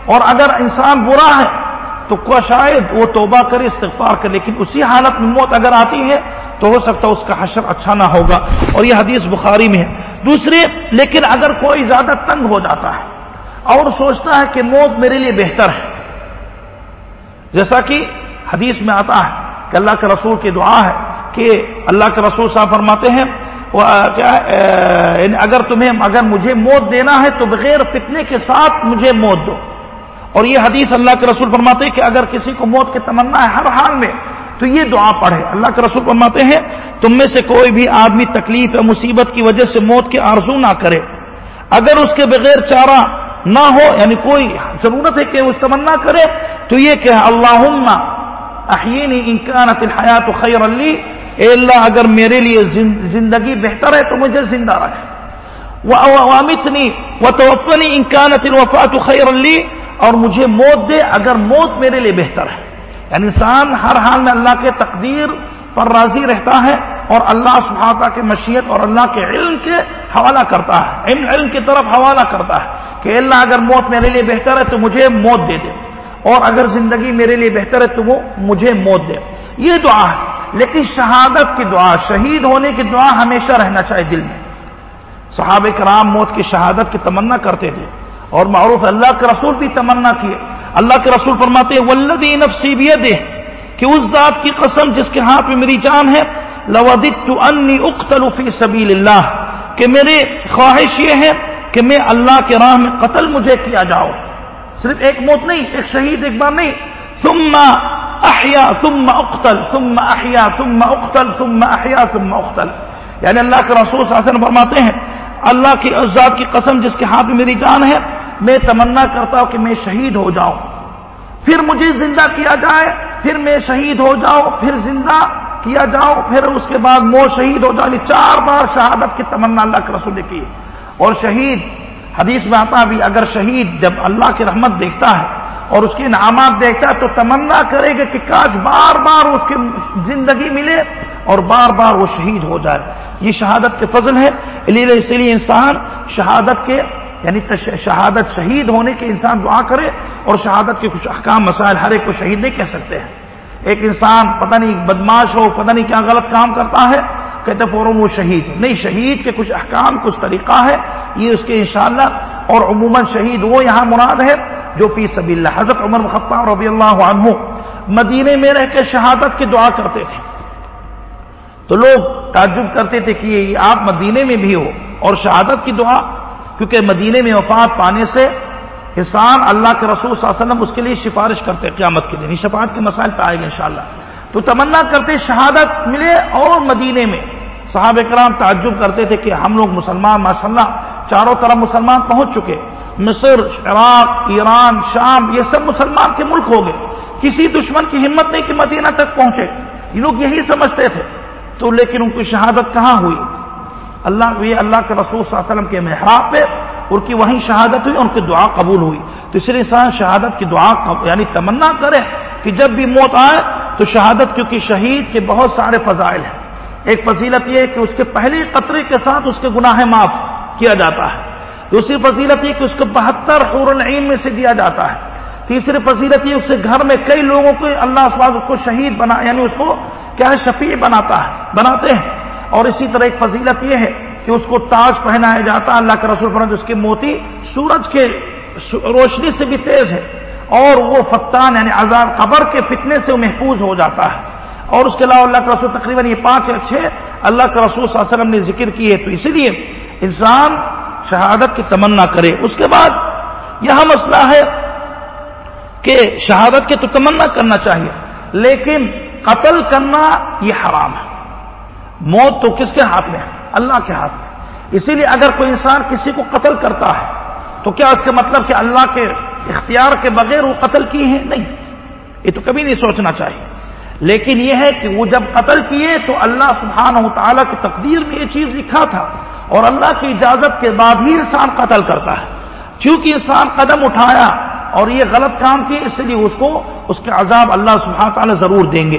S1: اور اگر انسان برا ہے، تو کو شاید وہ توبہ کرے، استغفار کرے، لیکن اسی حالت میں موت اگر آتی ہے، تو ہو سکتا ہے اس کا حشر اچھا نہ ہوگا۔ اور یہ حدیث بخاری میں ہے۔ دوسرے لیکن اگر کوئی زیادہ تنگ ہو جاتا ہے اور سوچتا ہے کہ موت میرے لیے بہتر ہے، جیسا کہ حدیث میں آتا ہے کہ اللہ کے رسول کی دعا ہے کہ اللہ کے رسول صاحب فرماتے ہیں کیا یعنی اگر تمہیں، اگر مجھے موت دینا ہے تو بغیر فتنے کے ساتھ مجھے موت دو۔ اور یہ حدیث اللہ کے رسول فرماتے ہیں کہ اگر کسی کو موت کی تمنا ہے ہر حال میں، تو یہ دعا پڑھے۔ اللہ کے رسول فرماتے ہیں، تم میں سے کوئی بھی آدمی تکلیف یا مصیبت کی وجہ سے موت کی آرزو نہ کرے۔ اگر اس کے بغیر چارہ نہ ہو یعنی کوئی ضرورت ہے کہ وہ تمنا کرے، تو یہ کہ اللہ انکانت الحیات خیر علی اے اللہ، اگر میرے لیے زندگی بہتر ہے تو مجھے زندہ رکھے وامتنی و توفنی انکانت الوفات خیر علی اور مجھے موت دے اگر موت میرے لیے بہتر ہے۔ یعنی انسان ہر حال میں اللہ کے تقدیر پر راضی رہتا ہے، اور اللہ سبحانہ کے مشیت اور اللہ کے علم کے حوالہ کرتا ہے۔ علم علم کی طرف حوالہ کرتا ہے کہ اللہ، اگر موت میرے لیے بہتر ہے تو مجھے موت دے دے۔ اور اگر زندگی میرے لیے بہتر ہے تو وہ مجھے موت دے۔ یہ دعا ہے۔ لیکن شہادت کی دعا، شہید ہونے کی دعا ہمیشہ رہنا چاہیے دل میں۔ صحابہ کرام موت کی شہادت کی تمنا کرتے تھے اور معروف اللہ کے رسول بھی تمنا کیے۔ اللہ کے رسول فرماتے ولدی نفسی بھی دے کہ اس ذات کی قسم جس کے ہاتھ میں میری جان ہے لودت انی اختل فی سبیل اللہ کہ میرے خواہش یہ ہے کہ میں اللہ کے راہ میں قتل مجھے کیا جاؤ۔ صرف ایک موت نہیں، ایک شہید، ایک بار نہیں۔ ثم احیا، ثم اقتل، ثم احیا، ثم اقتل، ثم احیا، ثم اقتل۔ یعنی اللہ کے رسول صلی اللہ علیہ وسلم فرماتے ہیں، اللہ کی ذات کی قسم جس کے ہاتھ میں میری جان ہے، میں تمنا کرتا ہوں کہ میں شہید ہو جاؤں۔ پھر مجھے زندہ کیا جائے، پھر میں شہید ہو جاؤں، پھر زندہ کیا جاؤ پھر اس کے بعد مو شہید ہو جاؤ چار بار شہادت کی تمنا اللہ کے رسول نے کی۔ اور شہید حدیث میں آتا بھی اگر شہید جب اللہ کی رحمت دیکھتا ہے اور اس کے انعامات دیکھتا ہے تو تمنا کرے گا کہ کاش بار بار اس کی زندگی ملے اور بار بار وہ شہید ہو جائے۔ یہ شہادت کے فضل ہے اسی لیے انسان شہادت کے یعنی شہادت شہید ہونے کے انسان دعا کرے اور شہادت کے کچھ احکام، مسائل ہر ایک کو شہید نہیں کہہ سکتے ہیں۔ ایک انسان پتہ نہیں بدماش ہو، پتہ نہیں کیا غلط کام کرتا ہے کہتے فوراً وہ شہید۔ نہیں، شہید کے کچھ احکام، کچھ طریقہ ہے، یہ اس کے انشاءاللہ، اور عموماً شہید وہ یہاں مراد ہے جو فی سبی اللہ حضرت عمر خطاب رضی اللہ عنہ مدینے میں رہ کے شہادت کی دعا کرتے تھے۔ تو لوگ تعجب کرتے تھے کہ آپ مدینے میں بھی ہو، اور شہادت کی دعا، کیونکہ مدینے میں وفات پانے سے انسان اللہ کے رسول صلی اللہ علیہ وسلم اس کے لیے سفارش کرتے قیامت کے لیے شفاعت کے مسائل پہ آئے گا انشاءاللہ۔ تو تمنا کرتے شہادت ملے اور مدینے میں۔ صحاب کرام تعجب کرتے تھے کہ ہم لوگ مسلمان ماشاء اللہ چاروں طرف مسلمان پہنچ چکے۔ مصر، عراق، ایران، شام، یہ سب مسلمان کے ملک ہو گئے۔ کسی دشمن کی ہمت نہیں کہ مدینہ تک پہنچے۔ یہ لوگ یہی سمجھتے تھے۔ تو لیکن ان کی شہادت کہاں ہوئی؟ اللہ، یہ اللہ کے رسول صلی اللہ علیہ وسلم کے محراب پہ ان کی وہیں شہادت ہوئی اور ان کی دعا قبول ہوئی۔ تو اس لیے انسان شہادت کی دعا یعنی تمنا کرے۔ کہ جب بھی موت آئے تو شہادت کیونکہ شہید کے بہت سارے فضائل ہیں۔ ایک فضیلت یہ ہے کہ اس کے پہلی قطرے کے ساتھ اس کے گناہ معاف کیا جاتا ہے۔ دوسری فضیلت یہ کہ اس کو بہتر حور العین میں سے دیا جاتا ہے۔ تیسری فضیلت یہ اس کے گھر میں کئی لوگوں کو اللہ اس کو شہید بنا یعنی اس کو کیا ہے، شفیع بناتا ہے، بناتے ہیں۔ اور اسی طرح ایک فضیلت یہ ہے کہ اس کو تاج پہنایا جاتا ہے۔ اللہ کے رسول فرمد اس کے موتی سورج کے روشنی سے بھی تیز ہے۔ اور وہ فتان یعنی آزاد قبر کے فتنے سے وہ محفوظ ہو جاتا ہے۔ اور اس کے علاوہ اللہ کے رسول تقریباً یہ پانچ اچھے اللہ کے رسول صلی اللہ علیہ وسلم نے ذکر کی ہے تو اسی لیے انسان شہادت کی تمنا کرے۔ اس کے بعد یہاں مسئلہ ہے کہ شہادت کے تو تمنا کرنا چاہیے، لیکن قتل کرنا یہ حرام ہے۔ موت تو کس کے ہاتھ میں؟ ہے اللہ کے ہاتھ میں۔ اسی لیے اگر کوئی انسان کسی کو قتل کرتا ہے تو کیا اس کا مطلب کہ اللہ کے اختیار کے بغیر وہ قتل کی ہے نہیں، یہ تو کبھی نہیں سوچنا چاہیے۔ لیکن یہ ہے کہ وہ جب قتل کیے تو اللہ سبحانہ و تعالیٰ کی تقدیر میں یہ چیز لکھا تھا اور اللہ کی اجازت کے بعد ہی انسان قتل کرتا ہے۔ چونکہ انسان قدم اٹھایا اور یہ غلط کام کیے، اس لیے اس کو، اس کے عذاب اللہ سبحانہ تعالیٰ ضرور دیں گے۔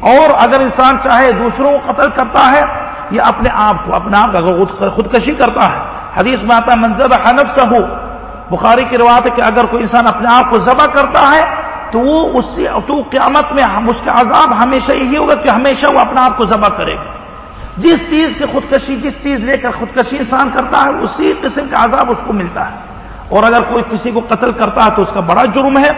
S1: اور اگر انسان چاہے دوسروں کو قتل کرتا ہے یا اپنے آپ کو، اپنے آپ خودکشی کرتا ہے۔ حدیث میں آتا منظر حنف سے ہو بخاری کی روایت ہے کہ اگر کوئی انسان اپنے آپ کو ذبح کرتا ہے، تو وہ اس سے، تو قیامت میں اس کا عذاب ہمیشہ یہی ہوگا کہ ہمیشہ وہ اپنے آپ کو ذبح کرے گا۔ جس چیز کی خودکشی، جس چیز لے کر خودکشی انسان کرتا ہے، اسی قسم کا عذاب اس کو ملتا ہے۔ اور اگر کوئی کسی کو قتل کرتا ہے تو اس کا بڑا جرم ہے۔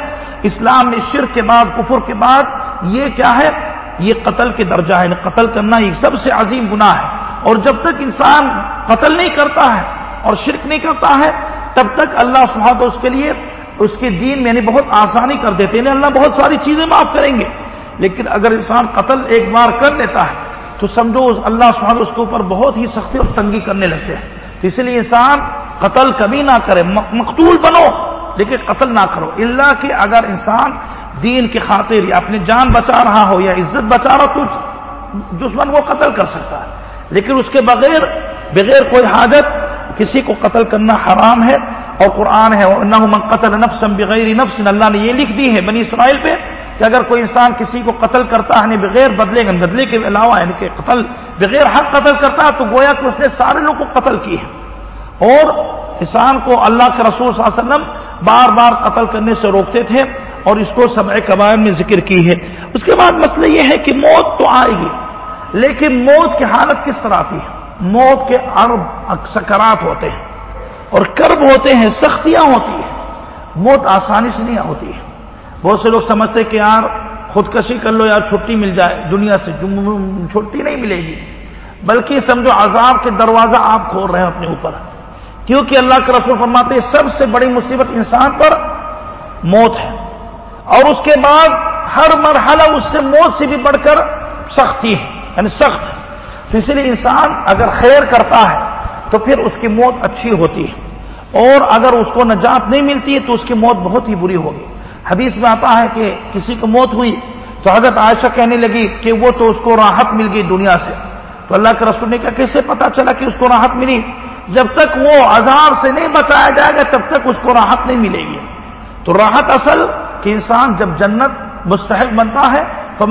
S1: اسلام میں شرک کے بعد، کفر کے بعد یہ کیا ہے؟ یہ قتل کے درجہ ہے۔ قتل کرنا یہ سب سے عظیم گناہ ہے۔ اور جب تک انسان قتل نہیں کرتا ہے اور شرک نہیں کرتا ہے تب تک اللہ سبحانہ اس کے لیے اس کے دین میں یعنی بہت آسانی کر دیتے ہیں۔ یعنی اللہ بہت ساری چیزیں معاف کریں گے۔ لیکن اگر انسان قتل ایک بار کر لیتا ہے تو سمجھو اللہ سبحانہ اس کے اوپر بہت ہی سختی اور تنگی کرنے لگتے ہیں۔ تو اس لیے انسان قتل کبھی نہ کرے مقتول بنو، لیکن قتل نہ کرو۔ اللہ کہ اگر انسان دین کی خاطر یا اپنی جان بچا رہا ہو یا عزت بچا رہا تو دشمن کو قتل کر سکتا ہے۔ لیکن اس کے بغیر بغیر کوئی حاجت کسی کو قتل کرنا حرام ہے اور قرآن ہے نہ من قتل نفس بغیر نفس، اللہ نے یہ لکھ دی ہے بنی اسرائیل پہ کہ اگر کوئی انسان کسی کو قتل کرتا ہے یعنی بغیر بدلے گا بدلے کے علاوہ یعنی کہ قتل، بغیر حق قتل کرتا ہے، تو گویا کہ اس نے سارے لوگ کو قتل کیے ہیں اور انسان کو اللہ کے رسول صلی اللہ علیہ وسلم بار بار قتل کرنے سے روکتے تھے اور اس کو سبع قبائل میں ذکر کی ہے۔ اس کے بعد مسئلہ یہ ہے کہ موت تو آئے گی، لیکن موت کی حالت کس طرح آتی ہے موت کے ارب سکرات ہوتے ہیں اور کرب ہوتے ہیں، سختیاں ہوتی ہیں۔ موت آسانی سے نہیں ہوتی ہے۔ بہت سے لوگ سمجھتے کہ یار خودکشی کر لو، یار چھٹی مل جائے، دنیا سے چھٹی نہیں ملے گی۔ بلکہ سمجھو عذاب کے دروازہ آپ کھول رہے ہیں اپنے اوپر۔ کیونکہ اللہ کے رسول فرماتے سب سے بڑی مصیبت انسان پر موت ہے۔ اور اس کے بعد ہر مرحلہ اس سے موت سے بھی بڑھ کر سختی ہے یعنی سخت۔ تو اسی لیے انسان اگر خیر کرتا ہے تو پھر اس کی موت اچھی ہوتی ہے اور اگر اس کو نجات نہیں ملتی تو اس کی موت بہت ہی بری ہوگی۔ حدیث میں آتا ہے کہ کسی کو موت ہوئی تو حضرت عائشہ کہنے لگی کہ وہ تو اس کو راحت مل گئی دنیا سے۔ تو اللہ کے رسول نے کہا، کیسے پتا چلا کہ اس کو راحت ملی؟ جب تک وہ عذاب سے نہیں بچایا جائے گا تب تک اس کو راحت نہیں ملے گی۔ تو راحت اصل کہ انسان جب جنت مستحق بنتا ہے تو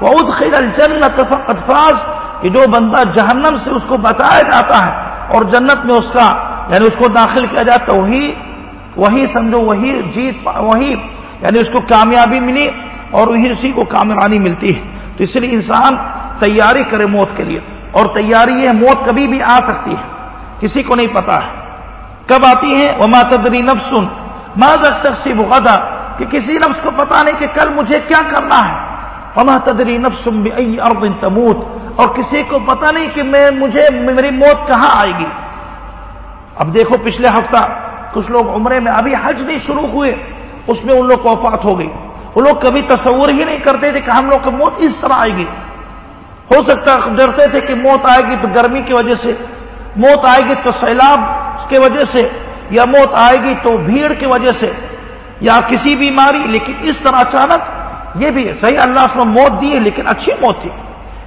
S1: النار وادخل الجنت فقد فاز کہ جو بندہ جہنم سے اس کو بچایا جاتا ہے اور جنت میں اس کا یعنی اس کو داخل کیا جاتا وہی وہی سمجھو وہی جیت وہی یعنی اس کو کامیابی ملی اور وہی اسی کو کامیابی ملتی ہے۔ تو اس لیے انسان تیاری کرے موت کے لیے اور تیاری ہے موت کبھی بھی آ سکتی ہے۔ کسی کو نہیں پتا ہے۔ کب آتی ہے؟ وہ ماتدری نفسن ماں تک سے کہ کسی نفس کو پتا نہیں کہ کل مجھے کیا کرنا ہے۔ وما تدری نفسم بأي ارض تموت۔ اور کسی کو پتا نہیں کہ میں مجھے میری موت کہاں آئے گی۔ اب دیکھو پچھلے ہفتہ کچھ لوگ عمرے میں ابھی حج نہیں شروع ہوئے۔ اس میں ان لوگ کو وفات ہو گئی۔ وہ لوگ کبھی تصور ہی نہیں کرتے تھے کہ ہم لوگ کو موت اس طرح آئے گی۔ ہو سکتا ڈرتے تھے کہ موت آئے گی تو گرمی کی وجہ سے۔ موت آئے گی تو سیلاب کی وجہ سے۔ یا موت آئے گی تو بھیڑ کی وجہ سے۔ یا کسی بیماری، لیکن اس طرح اچانک یہ بھی صحیح اللہ اس میں موت دی ہے، لیکن اچھی موت تھی۔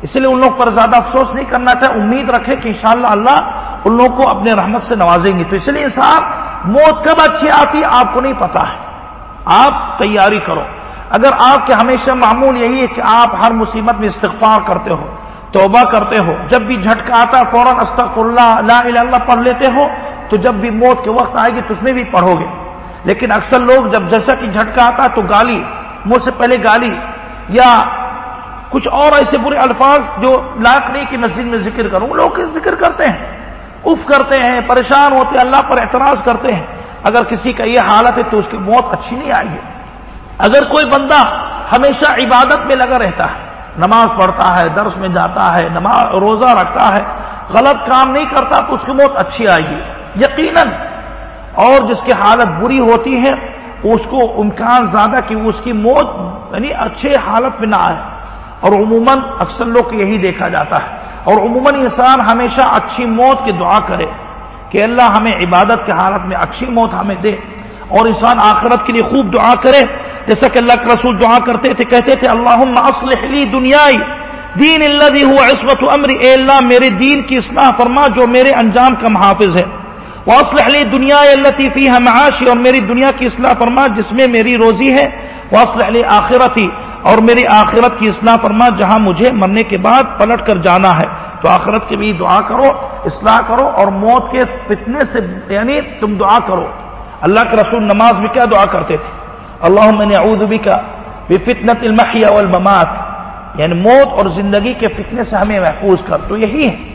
S1: اس لیے ان لوگ پر زیادہ افسوس نہیں کرنا چاہے امید رکھے کہ انشاءاللہ اللہ ان لوگوں کو اپنے رحمت سے نوازیں گے۔ تو اس لیے انسان موت کب اچھی آتی آپ کو نہیں پتا ہے۔ آپ تیاری کرو۔ اگر آپ کے ہمیشہ معمول یہی ہے کہ آپ ہر مصیبت میں استغفار کرتے ہو، توبہ کرتے ہو، جب بھی جھٹکا آتا فوراً استغفر اللہ لا الہ اللہ پڑھ لیتے ہو، تو جب بھی موت کے وقت آئے گی تو اس میں بھی پڑھو گے۔ لیکن اکثر لوگ جب جیسا کہ جھٹکا آتا تو گالی مجھ سے پہلے گالی یا کچھ اور ایسے برے الفاظ جو لاک نہیں کی مسجد میں ذکر کروں، لوگ ذکر کرتے ہیں، اف کرتے ہیں، پریشان ہوتے ہیں، اللہ پر اعتراض کرتے ہیں۔ اگر کسی کا یہ حالت ہے تو اس کی موت اچھی نہیں آئی ہے۔ اگر کوئی بندہ ہمیشہ عبادت میں لگا رہتا ہے، نماز پڑھتا ہے، درس میں جاتا ہے، نماز، روزہ رکھتا ہے، غلط کام نہیں کرتا تو اس کی موت اچھی آئے گی۔ یقیناً اور جس کی حالت بری ہوتی ہے اس کو امکان زیادہ کہ اس کی موت یعنی اچھے حالت میں نہ آئے۔ اور عموماً اکثر لوگ یہی دیکھا جاتا ہے۔ اور عموماً انسان ہمیشہ اچھی موت کی دعا کرے کہ اللہ ہمیں عبادت کے حالت میں اچھی موت ہمیں دے۔ اور انسان آخرت کے لیے خوب دعا کرے۔ جیسا کہ اللہ کے رسول دعا کرتے تھے، کہتے تھے اللہ لی دنیا دین اللہ عصمت امری۔ اے اللہ، میرے دین کی اصلاح فرما جو میرے انجام کا محافظ ہے۔ واصلح لی دنیا فی معاشی اور میری دنیا کی اصلاح فرما جس میں میری روزی ہے۔ واصلح لی آخرتی اور میری آخرت کی اصلاح فرما جہاں مجھے مرنے کے بعد پلٹ کر جانا ہے۔ تو آخرت کے بھی دعا کرو، اصلاح کرو، اور موت کے فتنے سے یعنی تم دعا کرو۔ اللہ کے رسول نماز میں کیا دعا کرتے تھے؟ اللہ میں نے کا فتنت المحیا والممات۔ یعنی موت اور زندگی کے فتنے سے ہمیں محفوظ کر۔ تو یہی ہے۔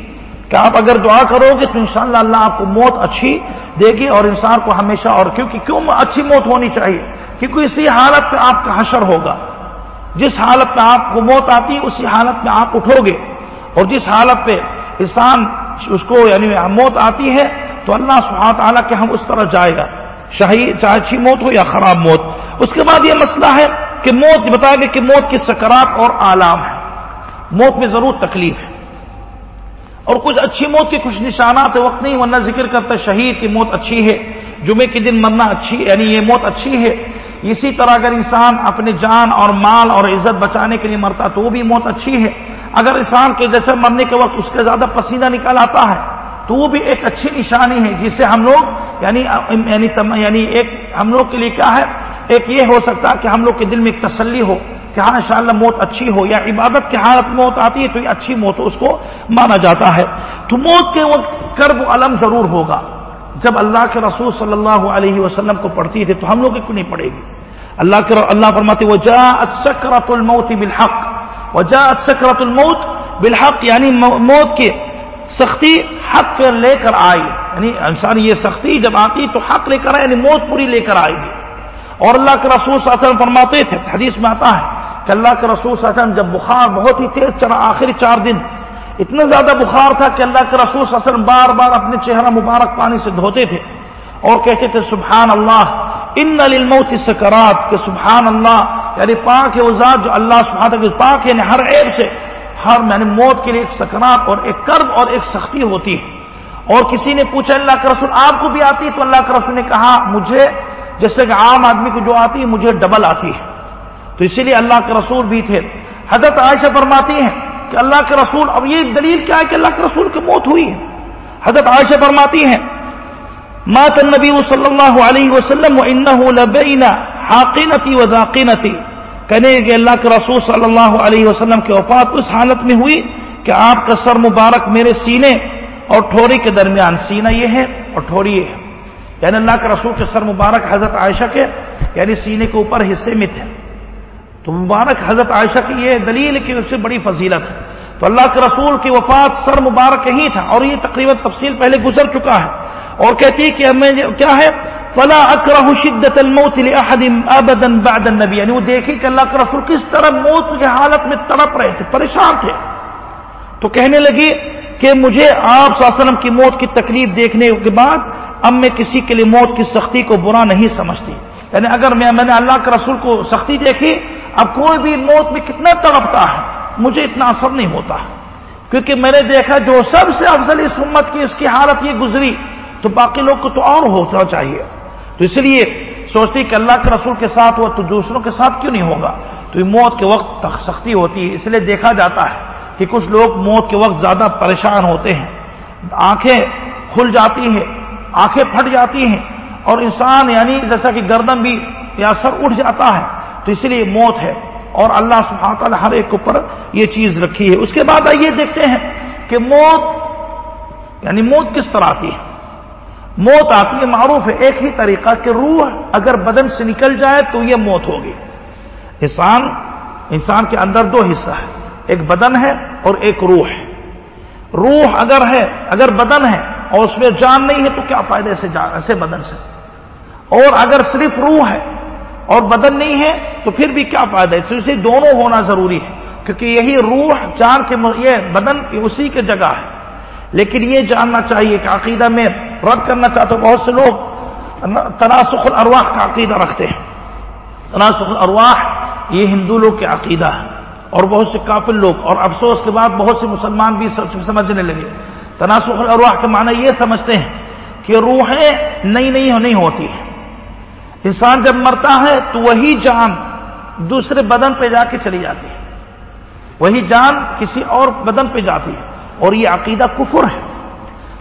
S1: کہ آپ اگر دعا کرو گے تو انشاءاللہ اللہ آپ کو موت اچھی دے گی اور انسان کو ہمیشہ اور کیونکہ کیوں اچھی موت ہونی چاہیے؟ کیونکہ اسی حالت پہ آپ کا حشر ہوگا۔ جس حالت میں آپ کو موت آتی ہے، اسی حالت میں آپ اٹھو گے۔ اور جس حالت پہ انسان اس کو یعنی موت آتی ہے، تو اللہ سبحانہ تعالیٰ کہ ہم اس طرح جائے گا۔ شہید چاہے اچھی موت ہو یا خراب موت۔ اس کے بعد یہ مسئلہ ہے کہ موت بتایا گیا کہ موت کی سکرات اور آلام ہے۔ موت میں ضرور تکلیف ہے۔ اور کچھ اچھی موت کے کچھ نشانات وقت نہیں، ورنہ ذکر کرتا شہید کی موت اچھی ہے، جمعے کے دن مرنا اچھی یعنی یہ موت اچھی ہے۔ اسی طرح اگر انسان اپنے جان اور مال اور عزت بچانے کے لیے مرتا تو وہ بھی موت اچھی ہے۔ اگر انسان کے جیسے مرنے کے وقت اس کا زیادہ پسینہ نکل آتا ہے تو وہ بھی ایک اچھی نشانی ہے، جس سے ہم لوگ یعنی یعنی یعنی ایک ہم لوگ کے لیے کیا ہے؟ ایک یہ ہو سکتا ہے کہ ہم لوگ کے دل میں ایک تسلی ہو۔ کہ ہاں انشاءاللہ موت اچھی ہو یا عبادت کی حالت موت آتی ہے تو یہ اچھی موت اس کو مانا جاتا ہے۔ تو موت کے وقت کرب علم ضرور ہوگا۔ جب اللہ کے رسول صلی اللہ علیہ وسلم کو پڑھتی تھی تو ہم لوگ کیوں نہیں پڑھے گی؟ اللہ کے اللہ فرماتے وہ جا سکرت الموت بالحق وہ جا سکرت الموت بالحق یعنی موت کی سختی حق لے کر آئی یعنی انسان یہ سختی جب آتی تو حق لے کر آئے یعنی موت پوری لے کر آئے۔ گی اور اللہ کے رسول صلی اللہ علیہ وسلم فرماتے تھے، حدیث میں آتا ہے کہ اللہ کے رسول صلی اللہ علیہ وسلم جب بخار بہت ہی تیز چلا آخری چار دن، اتنا زیادہ بخار تھا کہ اللہ کے رسول صلی اللہ علیہ وسلم بار بار اپنے چہرہ مبارک پانی سے دھوتے تھے اور کہتے تھے، سبحان اللہ، ان للموت سکرات، کہ سبحان اللہ یعنی پاک ہے ذات جو اللہ سبحانہ پاک یعنی ہر عیب سے، ہر یعنی موت کے لیے ایک سکرات اور ایک کرب اور ایک سختی ہوتی ہے۔ اور کسی نے پوچھا، اللہ کے رسول آپ کو بھی آتی تو اللہ کے رسول نے کہا، مجھے، جیسے کہ عام آدمی کو جو آتی ہے، مجھے ڈبل آتی ہے۔ تو اسی لیے اللہ کے رسول بھی تھے۔ حضرت عائشہ فرماتی ہیں کہ اللہ کے رسول، اب یہ دلیل کیا ہے کہ اللہ کے رسول کی موت ہوئی ہے؟ حضرت عائشہ فرماتی ہیں، مات النبی صلی اللہ علیہ وسلم لبینا حاقینتی و ذاقینتی۔ کہنے کہ اللہ کے رسول صلی اللہ علیہ وسلم کی وفات اس حالت میں ہوئی کہ آپ کا سر مبارک میرے سینے اور ٹھوری کے درمیان سینہ یہ ہے اور ٹھوری یہ ہے۔ یعنی اللہ کے رسول کے سر مبارک حضرت عائشہ کے یعنی سینے کے اوپر حصے میں تھے۔ تو مبارک حضرت عائشہ کی یہ دلیل کہ اس سے بڑی فضیلت ہے۔ تو اللہ کے رسول کی وفات سر مبارک ہی تھا اور یہ تقریباً تفصیل پہلے گزر چکا ہے۔ اور کہتی کہ ہمیں کیا ہے؟ فلا اکرہ شدت الموت ابدا بعد النبی یعنی وہ دیکھی کہ اللہ کے رسول کس طرح موت کی حالت میں تڑپ رہے تھے، پریشان تھے۔ تو کہنے لگی کہ مجھے آپ صلی اللہ علیہ وسلم کی موت کی تکلیف دیکھنے کے بعد اب میں کسی کے لیے موت کی سختی کو برا نہیں سمجھتی۔ یعنی اگر میں میں نے اللہ کے رسول کو سختی دیکھی اب کوئی بھی موت میں کتنا تڑپتا ہے، مجھے اتنا اثر نہیں ہوتا۔ کیونکہ میں نے دیکھا جو سب سے افضل اس امت کی اس کی حالت یہ گزری، تو باقی لوگ کو تو اور ہونا چاہیے۔ تو اس لیے سوچتی کہ اللہ کے رسول کے ساتھ ہوا تو دوسروں کے ساتھ کیوں نہیں ہوگا؟ تو یہ موت کے وقت سختی ہوتی ہے۔ اس لیے دیکھا جاتا ہے کہ کچھ لوگ موت کے وقت زیادہ پریشان ہوتے ہیں۔ آنکھیں کھل جاتی ہیں، آنکھیں پھٹ جاتی ہیں اور انسان یعنی جیسا کہ گردن بھی یا سر اٹھ جاتا ہے۔ تو اس لیے موت ہے اور اللہ سبحانہ تعالیٰ ہر ایک اوپر یہ چیز رکھی ہے۔ اس کے بعد آئیے دیکھتے ہیں کہ موت یعنی موت کس طرح آتی ہے؟ موت آتی ہے معروف ہے، ایک ہی طریقہ کہ روح اگر بدن سے نکل جائے تو یہ موت ہوگی۔ انسان انسان کے اندر دو حصہ ہے ایک بدن ہے اور ایک روح ہے۔ روح اگر ہے، اگر بدن ہے اور اس میں جان نہیں ہے تو کیا فائدے سے جان ایسے بدن سے؟ اور اگر صرف روح ہے اور بدن نہیں ہے تو پھر بھی کیا فائدہ ہے؟ اسے دونوں ہونا ضروری ہے، کیونکہ یہی روح جان کے یہ بدن اسی کے جگہ ہے۔ لیکن یہ جاننا چاہیے کہ عقیدہ میں رد کرنا چاہتے بہت سے لوگ تناسخ الارواح کا عقیدہ رکھتے ہیں۔ تناسخ الارواح یہ ہندو لوگ کے عقیدہ ہے، اور بہت سے کافل لوگ، اور افسوس کے بعد بہت سے مسلمان بھی سمجھنے لگے۔ تناسخ الارواح کے معنی یہ سمجھتے ہیں کہ روحیں نئی نئی نہیں ہوتی انسان جب مرتا ہے تو وہی جان دوسرے بدن پہ جا کے چلی جاتی ہے۔ وہی جان کسی اور بدن پہ جاتی ہے۔ اور یہ عقیدہ کفر ہے۔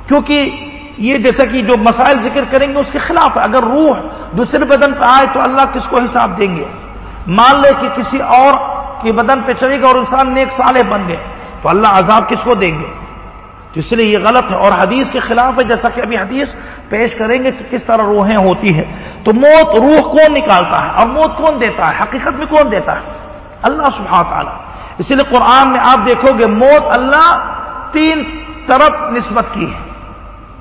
S1: کیونکہ یہ جیسا کہ جو مسائل ذکر کریں گے اس کے خلاف ہے۔ اگر روح دوسرے بدن پہ آئے تو اللہ کس کو حساب دیں گے؟ مان لے کہ کسی اور کے بدن پہ چلے گا اور انسان نیک سالے بن گئے تو اللہ عذاب کس کو دیں گے؟ تو اس لیے یہ غلط ہے اور حدیث کے خلاف ہے، جیسا کہ ابھی حدیث پیش کریں گے کہ کس طرح روحیں ہوتی ہیں۔ تو موت روح کون نکالتا ہے اور موت کون دیتا ہے؟ حقیقت میں کون دیتا ہے؟ اللہ سبحانہ تعالیٰ اسی لیے قرآن میں آپ دیکھو گے موت اللہ تین طرف نسبت کی ہے۔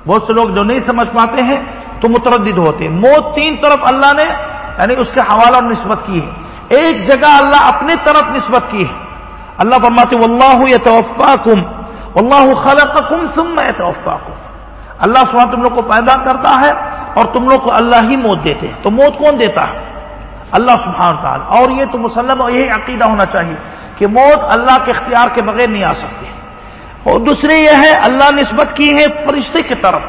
S1: بہت سے لوگ جو نہیں سمجھ پاتے ہیں تو متردد ہوتے ہیں۔ موت تین طرف اللہ نے یعنی اس کے حوالہ نسبت کی ہے۔ ایک جگہ اللہ اپنے طرف نسبت کی ہے۔ اللہ فرماتے واللہ یتوفاکم اللہ خلق کم سم میں اللہ سبحانہ تم لوگ کو پیدا کرتا ہے اور تم لوگ کو اللہ ہی موت دیتے ہیں۔ تو موت کون دیتا ہے؟ اللہ سبحانہ تعالیٰ اور یہ تو مسلم اور یہی عقیدہ ہونا چاہیے کہ موت اللہ کے اختیار کے بغیر نہیں آ سکتی۔ اور دوسری یہ ہے، اللہ نسبت کی ہے فرشتے کی طرف۔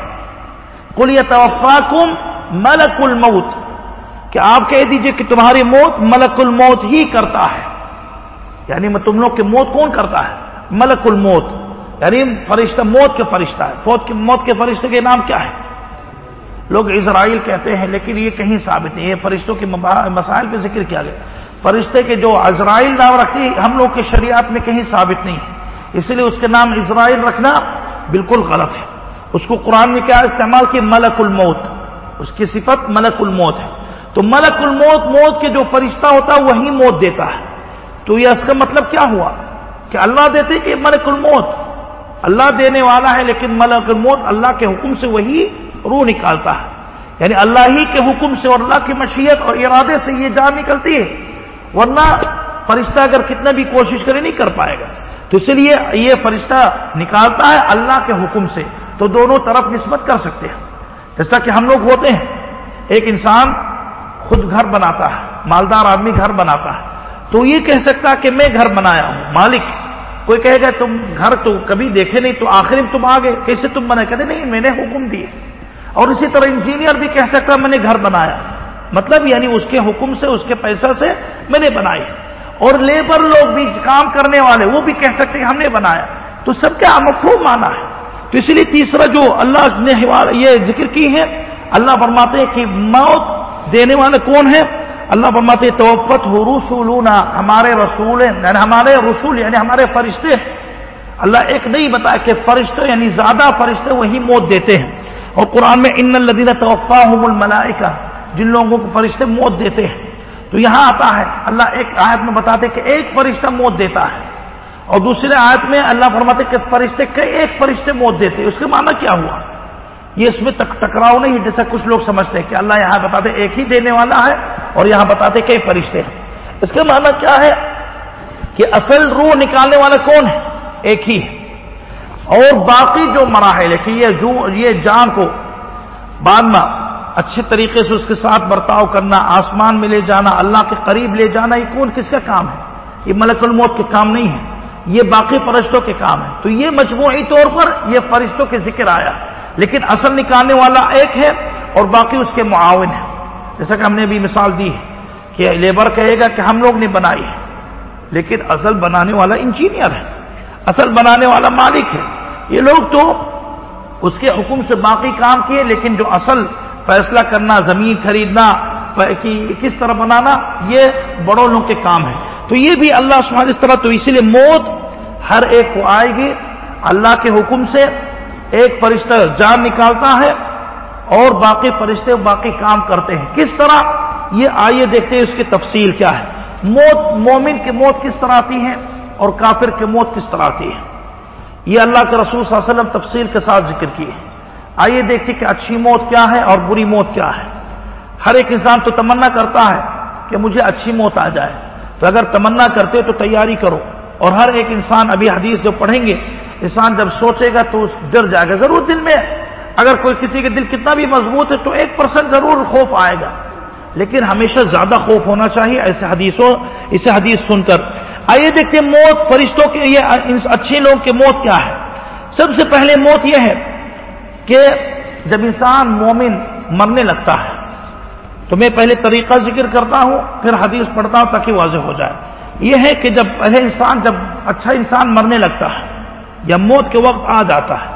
S1: کل یہ کم ملک الموت۔ کہ آپ کہہ دیجیے کہ تمہاری موت ملک الموت ہی کرتا ہے۔ یعنی میں تم لوگ کی موت کون کرتا ہے؟ ملک الموت۔ یعنی فرشتہ موت کے فرشتہ ہے۔ فوت کے موت کے فرشتے کے نام کیا ہے؟ لوگ اسرائیل کہتے ہیں، لیکن یہ کہیں ثابت نہیں یہ فرشتوں کے مسائل پہ ذکر کیا گیا۔ فرشتے کے جو اسرائیل نام رکھتی ہم لوگ کے شریعت میں کہیں ثابت نہیں ہے۔ اس لیے اس کے نام اسرائیل رکھنا بالکل غلط ہے۔ اس کو قرآن میں کیا استعمال کی ملک الموت۔ اس کی صفت ملک الموت ہے۔ تو ملک الموت، موت کے جو فرشتہ ہوتا ہے، وہی موت دیتا ہے۔ تو یہ اس کا مطلب کیا ہوا؟ کہ اللہ دیتے کہ ملک الموت۔ اللہ دینے والا ہے، لیکن ملک الموت اللہ کے حکم سے وہی روح نکالتا ہے۔ یعنی اللہ ہی کے حکم سے اور اللہ کی مشیت اور ارادے سے یہ جان نکلتی ہے۔ ورنہ فرشتہ اگر کتنا بھی کوشش کرے نہیں کر پائے گا۔ تو اس لیے یہ فرشتہ نکالتا ہے اللہ کے حکم سے۔ تو دونوں طرف نسبت کر سکتے ہیں۔ جیسا کہ ہم لوگ ہوتے ہیں، ایک انسان خود گھر بناتا ہے، مالدار آدمی گھر بناتا ہے۔ تو یہ کہہ سکتا کہ میں گھر بنایا ہوں، مالک۔ کوئی کہے گا تم گھر تو کبھی دیکھے نہیں تو آخری میں تم آ گئے کیسے تم بنا کہتے نہیں، میں نے حکم دیے۔ اور اسی طرح انجینئر بھی کہہ سکتا میں نے گھر بنایا۔ مطلب یعنی اس کے حکم سے، اس کے پیسہ سے میں نے بنائی۔ اور لیبر لوگ بھی کام کرنے والے، وہ بھی کہہ سکتے ہم نے بنایا۔ تو سب کیا مفہوم مانا ہے۔ تو اس لیے تیسرا جو اللہ نے یہ ذکر کی ہے، اللہ فرماتے ہیں کہ موت دینے والے کون ہیں؟ اللہ فرماتے توفت ہو رسولنا ہمارے رسول یعنی ہمارے رسول یعنی ہمارے فرشتے اللہ ایک نہیں بتایا کہ فرشتے یعنی زیادہ فرشتے وہی موت دیتے ہیں۔ اور قرآن میں ان الدین توفا الملائکہ، جن لوگوں کو فرشتے موت دیتے ہیں۔ تو یہاں آتا ہے، اللہ ایک آیت میں بتاتے کہ ایک فرشتہ موت دیتا ہے۔ اور دوسرے آیت میں اللہ فرماتے کہ فرشتے کئی ایک فرشتے موت دیتے اس کا معنی کیا ہوا؟ یہ اس میں تک ٹکراؤ نہیں، جیسا کچھ لوگ سمجھتے ہیں کہ اللہ یہاں بتاتے ایک ہی دینے والا ہے اور یہاں بتاتے کئی فرشتے ہیں۔ اس کا معنی کیا ہے؟ کہ اصل روح نکالنے والا کون ہے؟ ایک ہی ہے۔ اور باقی جو مراحل ہے کہ یہ جو، یہ جان کو بعد میں اچھے طریقے سے اس کے ساتھ برتاؤ کرنا، آسمان میں لے جانا، اللہ کے قریب لے جانا، یہ کون، کس کا کام ہے؟ یہ ملک الموت کے کام نہیں ہے۔ یہ باقی فرشتوں کے کام ہے۔ تو یہ مجموعی طور پر یہ فرشتوں کے ذکر آیا۔ لیکن اصل نکالنے والا ایک ہے اور باقی اس کے معاون ہے جیسا کہ ہم نے بھی مثال دی ہے کہ لیبر کہے گا کہ ہم لوگ نے بنائی ہے۔ لیکن اصل بنانے والا انجینئر ہے۔ اصل بنانے والا مالک ہے۔ یہ لوگ تو اس کے حکم سے باقی کام کیے، لیکن جو اصل فیصلہ کرنا، زمین خریدنا کس طرح بنانا، یہ بڑوں لوگوں کے کام ہے تو یہ بھی اللہ سبحانہ اس طرح، تو اسی لیے موت ہر ایک کو آئے گی۔ اللہ کے حکم سے ایک فرشتہ جان نکالتا ہے اور باقی فرشتے باقی کام کرتے ہیں۔ کس طرح؟ یہ آئیے دیکھتے ہیں اس کی تفصیل کیا ہے۔ موت، مومن کی موت کس طرح آتی ہے اور کافر کی موت کس طرح آتی ہے؟ یہ اللہ کے رسول صلی اللہ علیہ وسلم تفصیل کے ساتھ ذکر کی ہے آئیے دیکھتے کہ اچھی موت کیا ہے اور بری موت کیا ہے۔ ہر ایک انسان تو تمنا کرتا ہے کہ مجھے اچھی موت آ جائے۔ تو اگر تمنا کرتے تو تیاری کرو۔ اور ہر ایک انسان ابھی حدیث جو پڑھیں گے، انسان جب سوچے گا تو ڈر جائے گا۔ ضرور دل میں اگر کوئی کسی کے دل کتنا بھی مضبوط ہے تو ایک پرسنٹ ضرور خوف آئے گا۔ لیکن ہمیشہ زیادہ خوف ہونا چاہیے۔ ایسے حدیثوں، اسے حدیث سن کر۔ آئیے دیکھتے موت، فرشتوں کے یہ اچھے لوگ کے موت کیا ہے۔ سب سے پہلے موت یہ ہے کہ جب انسان مومن مرنے لگتا ہے تو میں پہلے طریقہ ذکر کرتا ہوں، پھر حدیث پڑھتا ہوں تاکہ واضح ہو جائے۔ یہ ہے کہ جب پہلے انسان، جب اچھا انسان مرنے لگتا ہے یا موت کے وقت آ جاتا ہے،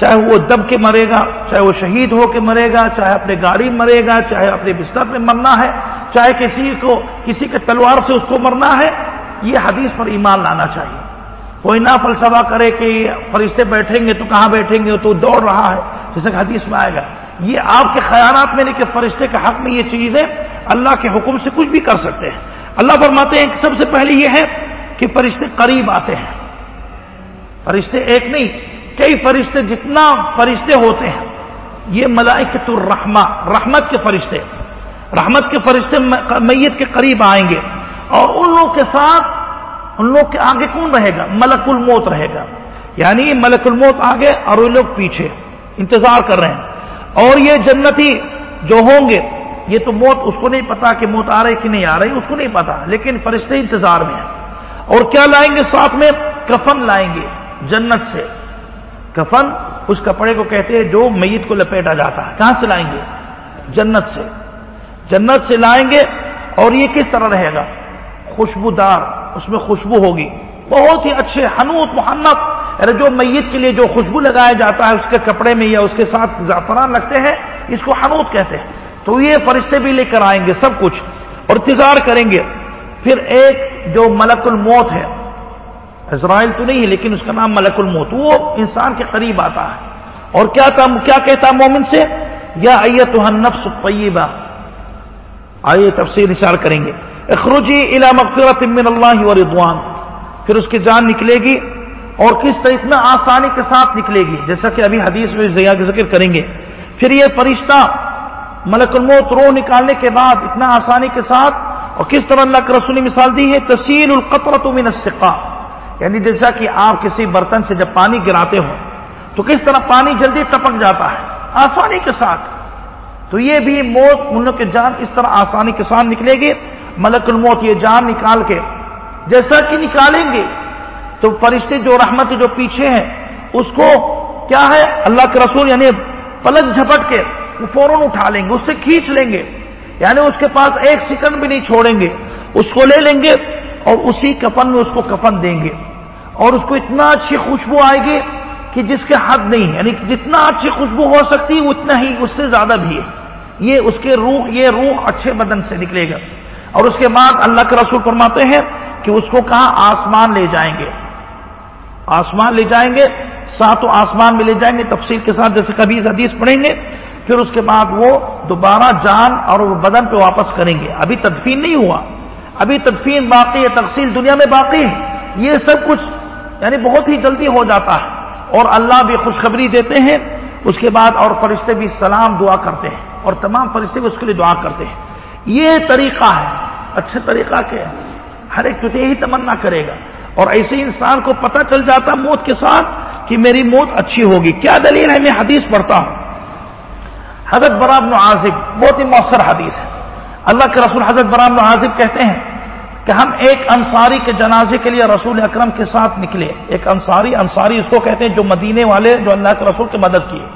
S1: چاہے وہ دب کے مرے گا، چاہے وہ شہید ہو کے مرے گا، چاہے اپنے گاڑی مرے گا، چاہے اپنے بستر میں مرنا ہے، چاہے کسی کو، کسی کے تلوار سے اس کو مرنا ہے، یہ حدیث پر ایمان لانا چاہیے۔ کوئی نہ فلسفہ کرے کہ فرشتے بیٹھیں گے تو کہاں بیٹھیں گے تو دوڑ رہا ہے، جیسے کہ حدیث میں آئے گا۔ یہ آپ کے خیالات میں نہیں کہ فرشتے کے حق میں یہ چیز ہے اللہ کے حکم سے کچھ بھی کر سکتے ہیں۔ اللہ فرماتے ہیں کہ سب سے پہلے یہ ہے کہ فرشتے قریب آتے ہیں۔ فرشتے ایک نہیں، کئی فرشتے جتنا فرشتے ہوتے ہیں، یہ ملائکت الرحمہ، رحمت کے فرشتے۔ رحمت کے فرشتے میت کے قریب آئیں گے۔ اور ان لوگ کے ساتھ، ان لوگ کے آگے کون رہے گا؟ ملک الموت رہے گا۔ یعنی ملک الموت آگے اور وہ لوگ پیچھے۔ انتظار کر رہے ہیں۔ اور یہ جنتی جو ہوں گے، یہ تو موت، اس کو نہیں پتا کہ موت آ رہی کہ نہیں آ رہی، اس کو نہیں پتا، لیکن فرشتے انتظار میں ہیں۔ اور کیا لائیں گے ساتھ میں؟ کفن لائیں گے، جنت سے۔ کفن، اس کپڑے کو کہتے ہیں جو میت کو لپیٹا جاتا ہے۔ کہاں سے لائیں گے؟ جنت سے۔ جنت سے لائیں گے، اور یہ کس طرح رہے گا؟ خوشبودار، اس میں خوشبو ہوگی۔ بہت ہی اچھے، حنوت، محنت۔ یعنی جو میت کے لیے جو خوشبو لگایا جاتا ہے اس کے کپڑے میں یا اس کے ساتھ زعفران لگتے ہیں، اس کو حنوت کہتے ہیں۔ تو یہ فرشتے بھی لے کر آئیں گے سب کچھ اور انتظار کریں گے۔ پھر ایک جو ملک الموت ہے، اسرائیل تو نہیں ہے، لیکن اس کا نام ملک الموت، وہ انسان کے قریب آتا ہے۔ اور کیا کیا کہتا مومن سے؟ یا ایت نفس طیبہ آئیے تفصیل اشار کریں گے۔ اخروجی الا مغفرت من اللہ و رضوان۔ پھر اس کی جان نکلے گی۔ اور کس طرح اتنا آسانی کے ساتھ نکلے گی؟ جیسا کہ ابھی حدیث میں ضیاء ذکر کریں گے۔ پھر یہ فرشتہ ملک الموت روح نکالنے کے بعد اتنا آسانی کے ساتھ اور کس طرح اللہ کے رسول نے مثال دی ہے؟ تسیل القطرت من السقا یعنی جیسا کہ آپ کسی برتن سے جب پانی گراتے ہو تو کس طرح پانی جلدی ٹپک جاتا ہے؟ آسانی کے ساتھ۔ تو یہ بھی موت ان کے جان اس طرح آسانی کے ساتھ نکلے گی۔ ملک الموت یہ جان نکال کے، جیسا کہ نکالیں گے تو فرشتے جو رحمت جو پیچھے ہیں، اس کو کیا ہے؟ اللہ کے رسول یعنی پلک جھپٹ کے وہ فوراً اٹھا لیں گے، اس سے کھینچ لیں گے۔ یعنی اس کے پاس ایک سیکنڈ بھی نہیں چھوڑیں گے۔ اس کو لے لیں گے اور اسی کفن میں اس کو کفن دیں گے۔ اور اس کو اتنا اچھی خوشبو آئے گی کہ جس کے حد نہیں یعنی جتنا اچھی خوشبو ہو سکتی اتنا ہی اس سے زیادہ بھی ہے۔ یہ اس کے روح، یہ روح اچھے بدن سے نکلے گا۔ اور اس کے بعد اللہ کے رسول فرماتے ہیں کہ اس کو کہاں آسمان لے جائیں گے۔ آسمان لے جائیں گے، ساتوں آسمان میں لے جائیں گے، تفصیل کے ساتھ جیسے کبھی حدیث پڑھیں گے، پھر اس کے بعد وہ دوبارہ جان اور بدن پہ واپس کریں گے۔ ابھی تدفین نہیں ہوا۔ ابھی تدفین باقی ہے، تفصیل دنیا میں باقی ہے۔ یہ سب کچھ یعنی بہت ہی جلدی ہو جاتا ہے۔ اور اللہ بھی خوشخبری دیتے ہیں، اس کے بعد اور فرشتے بھی سلام دعا کرتے ہیں۔ اور تمام فرشتے بھی اس کے لیے دعا کرتے ہیں۔ یہ طریقہ ہے اچھا طریقہ کیا ہے ہر ایک تجھے یہی تمنا کرے گا۔ اور ایسے انسان کو پتہ چل جاتا موت کے ساتھ کہ میری موت اچھی ہوگی۔ کیا دلیل ہے؟ میں حدیث پڑھتا ہوں۔ حضرت برام عازب، بہت ہی مؤثر حدیث ہے۔ اللہ کے رسول حضرت برام عازب کہتے ہیں کہ ہم ایک انصاری کے جنازے کے لیے رسول اکرم کے ساتھ نکلے۔ ایک انصاری انصاری اس کو کہتے ہیں جو مدینے والے، جو اللہ کے رسول کی مدد کیے۔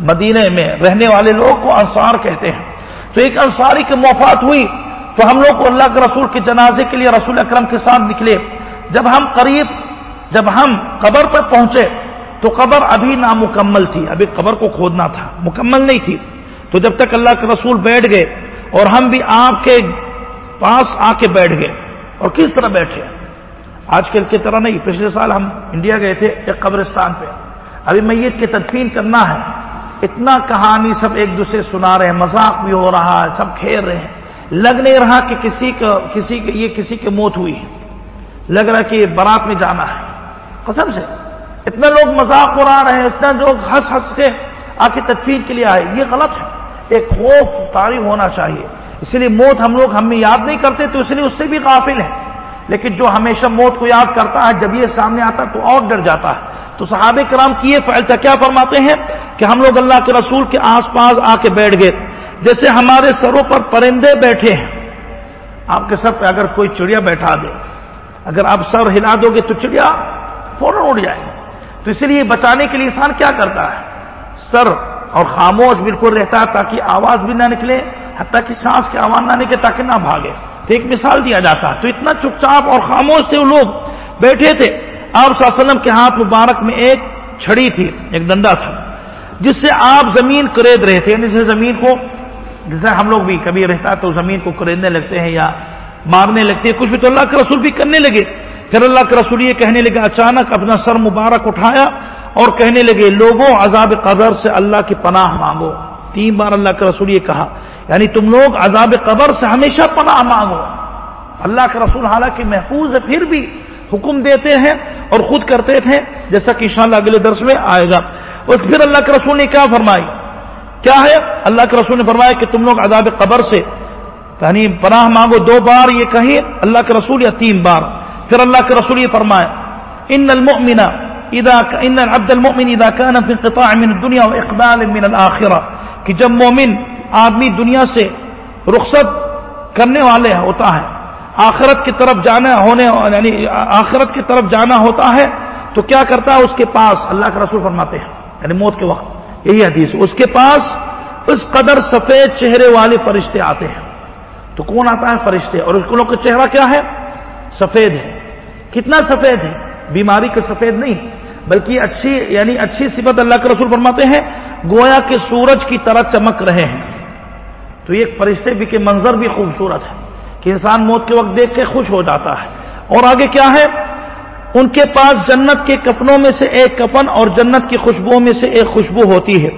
S1: مدینے میں رہنے والے لوگ کو انصار کہتے ہیں۔ تو ایک انصاری کی موفات ہوئی تو ہم لوگ کو اللہ کے رسول کے جنازے کے لیے رسول اکرم کے ساتھ نکلے۔ جب ہم قریب، جب ہم قبر پر پہنچے، تو قبر ابھی نامکمل تھی، ابھی قبر کو کھودنا تھا، مکمل نہیں تھی۔ تو جب تک اللہ کے رسول بیٹھ گئے اور ہم بھی آپ کے پاس آ کے بیٹھ گئے، اور کس طرح بیٹھے؟ آج کل کی طرح نہیں، پچھلے سال ہم انڈیا گئے تھے ایک قبرستان پہ۔ ابھی میت کی تدفین کرنا ہے۔ اتنا کہانی سب ایک دوسرے سنا رہے ہیں، مذاق بھی ہو رہا ہے، سب کھیل رہے ہیں۔ لگ نہیں رہا کہ کسی کا، کسی کے، یہ کسی کی موت ہوئی ہے۔ لگ رہا کہ بارات میں جانا ہے۔ قسم سے۔ اتنے لوگ مذاق اڑا رہے ہیں اتنا لوگ ہنس ہنس کے آ کے تدفین کے لیے آئے، یہ غلط ہے۔ ایک خوف تاری ہونا چاہیے۔ اس لیے موت ہم لوگ ہمیں یاد نہیں کرتے، تو اس لیے اس سے بھی قافل ہے لیکن جو ہمیشہ موت کو یاد کرتا ہے، جب یہ سامنے آتا تو اور ڈر جاتا ہے۔ تو صحابہ کرام کی یہ کیا فرماتے ہیں؟ کہ ہم لوگ اللہ کے رسول کے آس پاس آ کے بیٹھ گئے۔ جیسے ہمارے سروں پر پرندے بیٹھے ہیں۔ آپ کے سر پہ اگر کوئی چڑیا بیٹھا دے اگر آپ سر ہلا دو گے تو چڑیا فوراً اڑ جائے تو اس لیے بچانے کے لیے انسان کیا کرتا ہے؟ سر اور خاموش بالکل رہتا ہے تاکہ آواز بھی نہ نکلے، حتیٰ کہ سانس کی آواز نہ نکلے تاکہ نہ بھاگے۔ تو ایک مثال دیا جاتا تو اتنا چپ چاپ اور خاموش تھے وہ لوگ، بیٹھے تھے۔ آپ وسلم کے ہاتھ مبارک میں ایک چھڑی تھی، ایک ڈنڈا تھا، جس سے آپ زمین کرید رہے تھے۔ یعنی جیسے زمین کو، جیسے ہم لوگ بھی کبھی رہتا تو زمین کو کریدنے لگتے ہیں یا مارنے لگتے ہیں، کچھ بھی تو اللہ کے رسول بھی کرنے لگے۔ پھر اللہ کے رسول یہ کہنے لگے، اچانک اپنا سر مبارک اٹھایا اور کہنے لگے، لوگوں، عذاب قبر سے اللہ کی پناہ مانگو۔ تین بار اللہ کے رسول یہ کہا۔ یعنی تم لوگ عذاب قبر سے ہمیشہ پناہ مانگو۔ اللہ کے رسول حالانکہ محفوظ ہے، پھر بھی حکم دیتے ہیں اور خود کرتے تھے، جیسا کہ انشاءاللہ اگلے درس میں آئے گا۔ اور پھر اللہ کے رسول نے کیا فرمائی؟ کیا ہے؟ اللہ کے رسول نے فرمایا کہ تم لوگ عذاب قبر سے یعنی پناہ مانگو دو بار یہ کہیں اللہ کے رسول یا تین بار۔ پھر اللہ کے رسول یہ فرمایا ان المؤمن اذا ان العبد المؤمن اذا كان في انقطاع من الدنيا واقبال من الاخره کہ جب مومن آدمی دنیا سے رخصت کرنے والے ہوتا ہے، آخرت کی طرف جانا ہونے یعنی آخرت کی طرف جانا ہوتا ہے، تو کیا کرتا ہے؟ اس کے پاس اللہ کا رسول فرماتے ہیں یعنی موت کے وقت۔ یہی حدیث۔ اس کے پاس اس قدر سفید چہرے والے فرشتے آتے ہیں۔ تو کون آتا ہے فرشتے اور اس لوگ کا چہرہ کیا ہے؟ سفید ہے۔ کتنا سفید ہے؟ بیماری کا سفید نہیں بلکہ اچھی یعنی اچھی صفت اللہ کے رسول فرماتے ہیں، گویا کے سورج کی طرح چمک رہے ہیں۔ تو یہ فرشتے بھی کے منظر بھی خوبصورت ہے کہ انسان موت کے وقت دیکھ کے خوش ہو جاتا ہے۔ اور آگے کیا ہے؟ ان کے پاس جنت کے کپنوں میں سے ایک کپن اور جنت کی خوشبو میں سے ایک خوشبو ہوتی ہے۔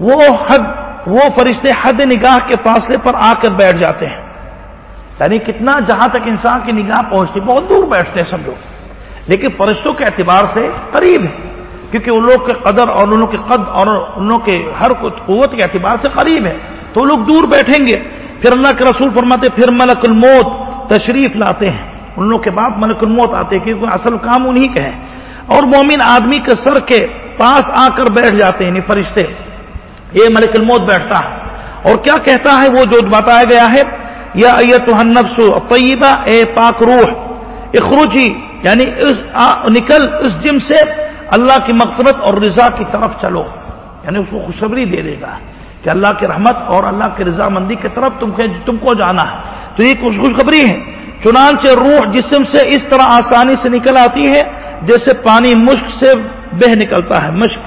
S1: وہ حد وہ فرشتے حد نگاہ کے فاصلے پر آ کر بیٹھ جاتے ہیں۔ یعنی کتنا جہاں تک انسان کی نگاہ پہنچتی، بہت دور بیٹھتے ہیں سب لوگ۔ لیکن فرشتوں کے اعتبار سے قریب ہے کیونکہ ان لوگ کے قدر اور ان کے قد اور ان لوگ کے ہر قوت کے اعتبار سے قریب ہے تو وہ لوگ دور بیٹھیں گے۔ پھر اللہ کے رسول فرماتے پھر ملک الموت تشریف لاتے ہیں۔ ان لوگ کے بعد ملک الموت آتے ہیں، کیونکہ اصل کام انہی کے ہیں۔ اور مومن آدمی کے سر کے پاس آ کر بیٹھ جاتے ہیں یعنی فرشتے۔ یہ ملک الموت بیٹھتا ہے۔ اور کیا کہتا ہے وہ جو بتایا گیا ہے؟ یا ایتنفس طیبہ اے پاک روح اخروجی یعنی اس نکل اس جم سے اللہ کی مغفرت اور رضا کی طرف چلو۔ یعنی اس کو خوشخبری دے دے گا کہ اللہ کی رحمت اور اللہ کی رضامندی کی طرف تم تم کو جانا ہے۔ تو یہ کچھ خوشخبری ہے چنانچہ روح جسم سے اس طرح آسانی سے نکل آتی ہے جیسے پانی مشک سے بہ نکلتا ہے، مشک۔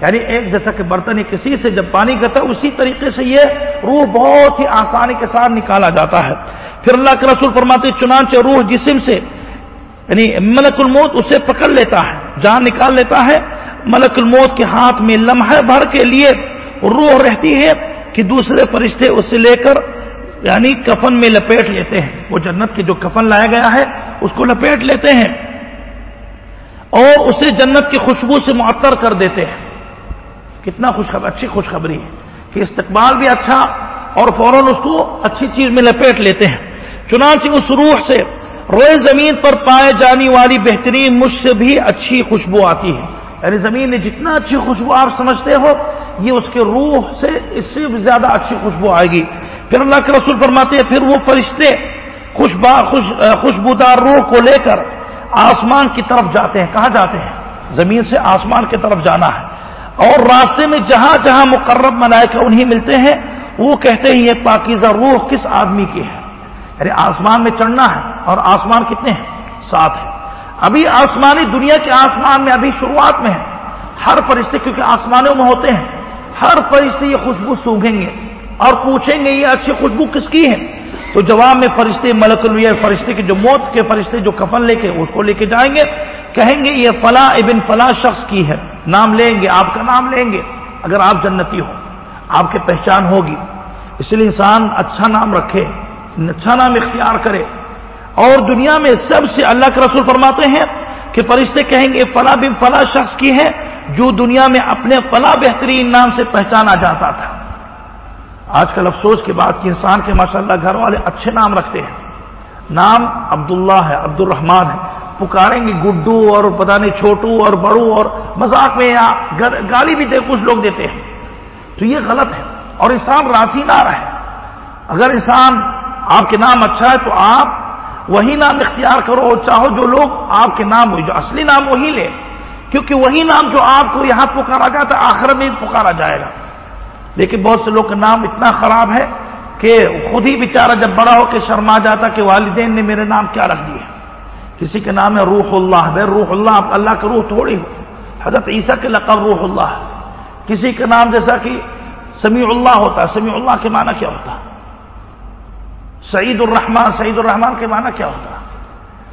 S1: یعنی ایک جیسا کہ برتن کسی سے جب پانی کرتا ہے، اسی طریقے سے یہ روح بہت ہی آسانی کے ساتھ نکالا جاتا ہے۔ پھر اللہ کے رسول فرماتے چنانچہ روح جسم سے یعنی ملک الموت اسے پکڑ لیتا ہے، جان نکال لیتا ہے۔ ملک الموت کے ہاتھ میں لمحے بھر کے لیے روح رہتی ہے کہ دوسرے فرشتے اسے لے کر یعنی کفن میں لپیٹ لیتے ہیں۔ وہ جنت کے جو کفن لایا گیا ہے، اس کو لپیٹ لیتے ہیں اور اسے جنت کی خوشبو سے معطر کر دیتے ہیں۔ کتنا خوشخبر اچھی خوشخبری ہے کہ استقبال بھی اچھا اور فوراً اس کو اچھی چیز میں لپیٹ لیتے ہیں۔ چنانچہ اس روح سے روئے زمین پر پائے جانے والی بہترین مجھ سے بھی اچھی خوشبو آتی ہے۔ یعنی زمین میں جتنا اچھی خوشبو آپ سمجھتے ہو، یہ اس کے روح سے اس سے بھی زیادہ اچھی خوشبو آئے گی۔ پھر اللہ کے رسول فرماتے ہیں، پھر وہ فرشتے خوشبا خوش خوشبودار روح کو لے کر آسمان کی طرف جاتے ہیں۔ کہاں جاتے ہیں؟ زمین سے آسمان کی طرف جانا ہے۔ اور راستے میں جہاں جہاں مقرب ملائکہ انہیں ملتے ہیں، وہ کہتے ہیں، یہ پاکیزہ روح کس آدمی کی ہے؟ یعنی آسمان میں چڑھنا ہے اور آسمان کتنے ہیں؟ سات ہے ابھی آسمانی دنیا کے آسمان میں ابھی شروعات میں ہے ہر فرشتے کیونکہ آسمانوں میں ہوتے ہیں، ہر فرشتے یہ خوشبو سوکھیں گے اور پوچھیں گے، یہ اچھی خوشبو کس کی ہے؟ تو جواب میں فرشتے ملک فرشتے کے جو موت کے فرشتے جو کفن لے کے اس کو لے کے جائیں گے، کہیں گے یہ فلاں ابن فلاں شخص کی ہے، نام لیں گے، آپ کا نام لیں گے۔ اگر آپ جنتی ہو آپ کی پہچان ہوگی۔ اس لیے انسان اچھا نام رکھے اچھا نام اختیار کرے۔ اور دنیا میں سب سے اللہ کے رسول فرماتے ہیں کہ فرشتے کہیں گے، فلاں بن فلاں شخص کی ہے جو دنیا میں اپنے فلاں بہترین نام سے پہچانا جاتا تھا۔ آج کل افسوس کی بات کہ انسان کے ماشاء اللہ گھر والے اچھے نام رکھتے ہیں۔ نام عبداللہ ہے عبد الرحمان ہے۔ پکاریں گے گڈو اور پتا نہیں چھوٹو اور بڑو اور مذاق میں یا گالی بھی دے، کچھ لوگ دیتے ہیں۔ تو یہ غلط ہے۔ اور انسان راضی نہ رہے۔ اگر انسان آپ کے نام اچھا ہے تو آپ وہی نام اختیار کرو، چاہو جو لوگ آپ کے نام جو اصلی نام وہی لے۔ کیونکہ وہی نام جو آپ کو یہاں پکارا گیا تھا آخر میں پکارا جائے گا۔ لیکن بہت سے لوگ کا نام اتنا خراب ہے کہ خود ہی بیچارہ جب بڑا ہو کے شرما جاتا کہ والدین نے میرے نام کیا رکھ دیے کسی کے نام ہے روح اللہ بے روح اللہ اللہ کا روح تھوڑی ہو حضرت عیسیٰ کے لقب روح اللہ۔ کسی کا نام جیسا کہ سمیع اللہ ہوتا ہے سمیع اللہ کے معنی کیا ہوتا؟ سعید الرحمان سعید الرحمان کے معنی کیا ہوتا؟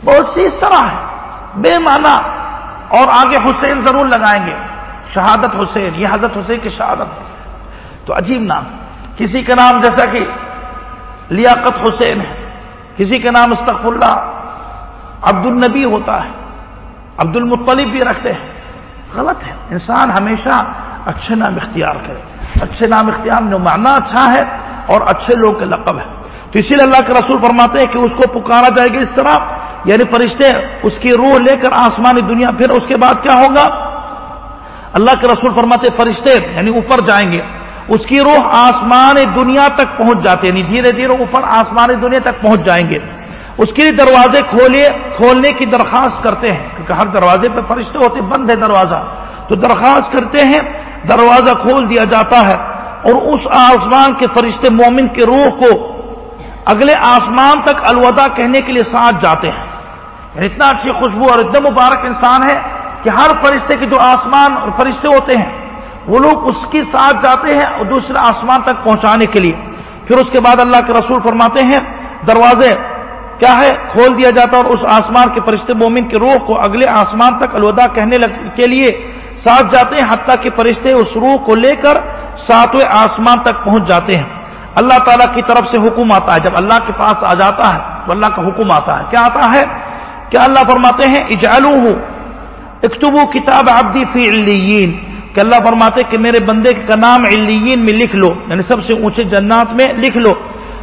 S1: بہت سی اس طرح ہے۔ بے معنی۔ اور آگے حسین ضرور لگائیں گے۔ شہادت حسین، یہ حضرت حسین کی شہادت ہے۔ تو عجیب نام کسی کا نام جیسا کہ لیاقت حسین ہے، کسی کا نام استخ اللہ عبد النبی ہوتا ہے عبد المطلب بھی رکھتے ہیں۔ غلط ہے۔ انسان ہمیشہ اچھے نام اختیار کرے۔ اچھے نام اختیار میں معنی اچھا ہے اور اچھے لوگ کے لقب ہے۔ تو اسی لیے اللہ کے رسول فرماتے ہیں کہ اس کو پکارا جائے گا اس طرح یعنی فرشتے اس کی روح لے کر آسمانی دنیا، پھر اس کے بعد کیا ہوگا؟ اللہ کے رسول فرماتے فرشتے یعنی اوپر جائیں گے۔ اس کی روح آسمان دنیا تک پہنچ جاتے یعنی دھیرے دھیرے اوپر آسمان دنیا تک پہنچ جائیں گے۔ اس کے لیے دروازے کھولے، کھولنے کی درخواست کرتے ہیں، کیونکہ ہر دروازے پہ فرشتے ہوتے بند ہے دروازہ۔ تو درخواست کرتے ہیں، دروازہ کھول دیا جاتا ہے۔ اور اس آسمان کے فرشتے مومن کے روح کو اگلے آسمان تک الوداع کہنے کے لیے ساتھ جاتے ہیں۔ یعنی اتنا اچھی خوشبو اور اتنا مبارک انسان ہے کہ ہر فرشتے کے جو آسمان فرشتے ہوتے ہیں وہ لوگ اس کے ساتھ جاتے ہیں اور دوسرے آسمان تک پہنچانے کے لیے۔ پھر اس کے بعد اللہ کے رسول فرماتے ہیں، دروازے کیا ہے؟ کھول دیا جاتا اور اس آسمان کے فرشتے مومن کے روح کو اگلے آسمان تک الوداع کہنے کے لیے ساتھ جاتے ہیں۔ حتیٰ کہ فرشتے اس روح کو لے کر ساتویں آسمان تک پہنچ جاتے ہیں۔ اللہ تعالیٰ کی طرف سے حکم آتا ہے۔ جب اللہ کے پاس آ جاتا ہے تو اللہ کا حکم آتا ہے۔ کیا آتا ہے؟ کیا اللہ فرماتے ہیں؟ اجالو ہوں اکتبو کتاب عبدی فی علیین۔ کہ اللہ فرماتے کہ میرے بندے کا نام علیین میں لکھ لو یعنی سب سے اونچے جنات میں لکھ لو۔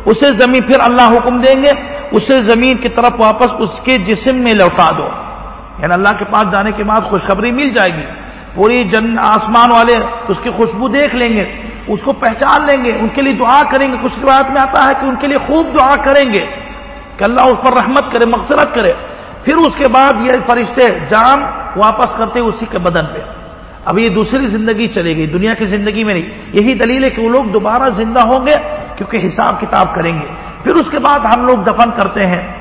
S1: اسے زمین پھر اللہ حکم دیں گے، اسے زمین کی طرف واپس اس کے جسم میں لوٹا دو۔ یعنی اللہ کے پاس جانے کے بعد خوشخبری مل جائے گی۔ پوری جن آسمان والے اس کی خوشبو دیکھ لیں گے، اس کو پہچان لیں گے، ان کے لیے دعا کریں گے۔ کچھ روایت میں آتا ہے کہ ان کے لیے خوب دعا کریں گے۔ کہ اللہ اس پر رحمت کرے، مغفرت کرے۔ پھر اس کے بعد یہ فرشتے جان واپس کرتے اسی کے بدن پہ۔ اب یہ دوسری زندگی چلے گی، دنیا کی زندگی میں نہیں۔ یہی دلیل ہے کہ وہ لوگ دوبارہ زندہ ہوں گے کیونکہ حساب کتاب کریں گے۔ پھر اس کے بعد ہم لوگ دفن کرتے ہیں۔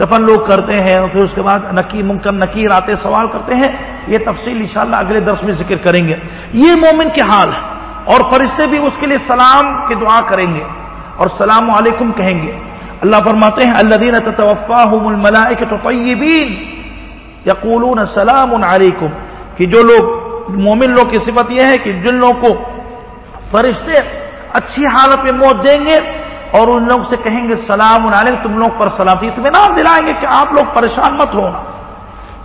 S1: دفن لوگ کرتے ہیں اور پھر اس کے بعد نکی ممکن نکیر آتے سوال کرتے ہیں۔ یہ تفصیل انشاءاللہ اگلے درس میں ذکر کریں گے۔ یہ مومن کے حال ہے۔ اور فرشتے بھی اس کے لیے سلام کی دعا کریں گے اور سلام علیکم کہیں گے۔ اللہ فرماتے ہیں اللہ دین طیبین یقولون سلام علیکم، کہ جو لوگ مومن لوگ کی صفت یہ ہے کہ جن لوگوں کو فرشتے اچھی حالت میں موت دیں گے اور ان لوگ سے کہیں گے سلام علیکم، تم لوگ پر سلامتی تمہیں نام دلائیں گے کہ آپ لوگ پریشان مت ہونا۔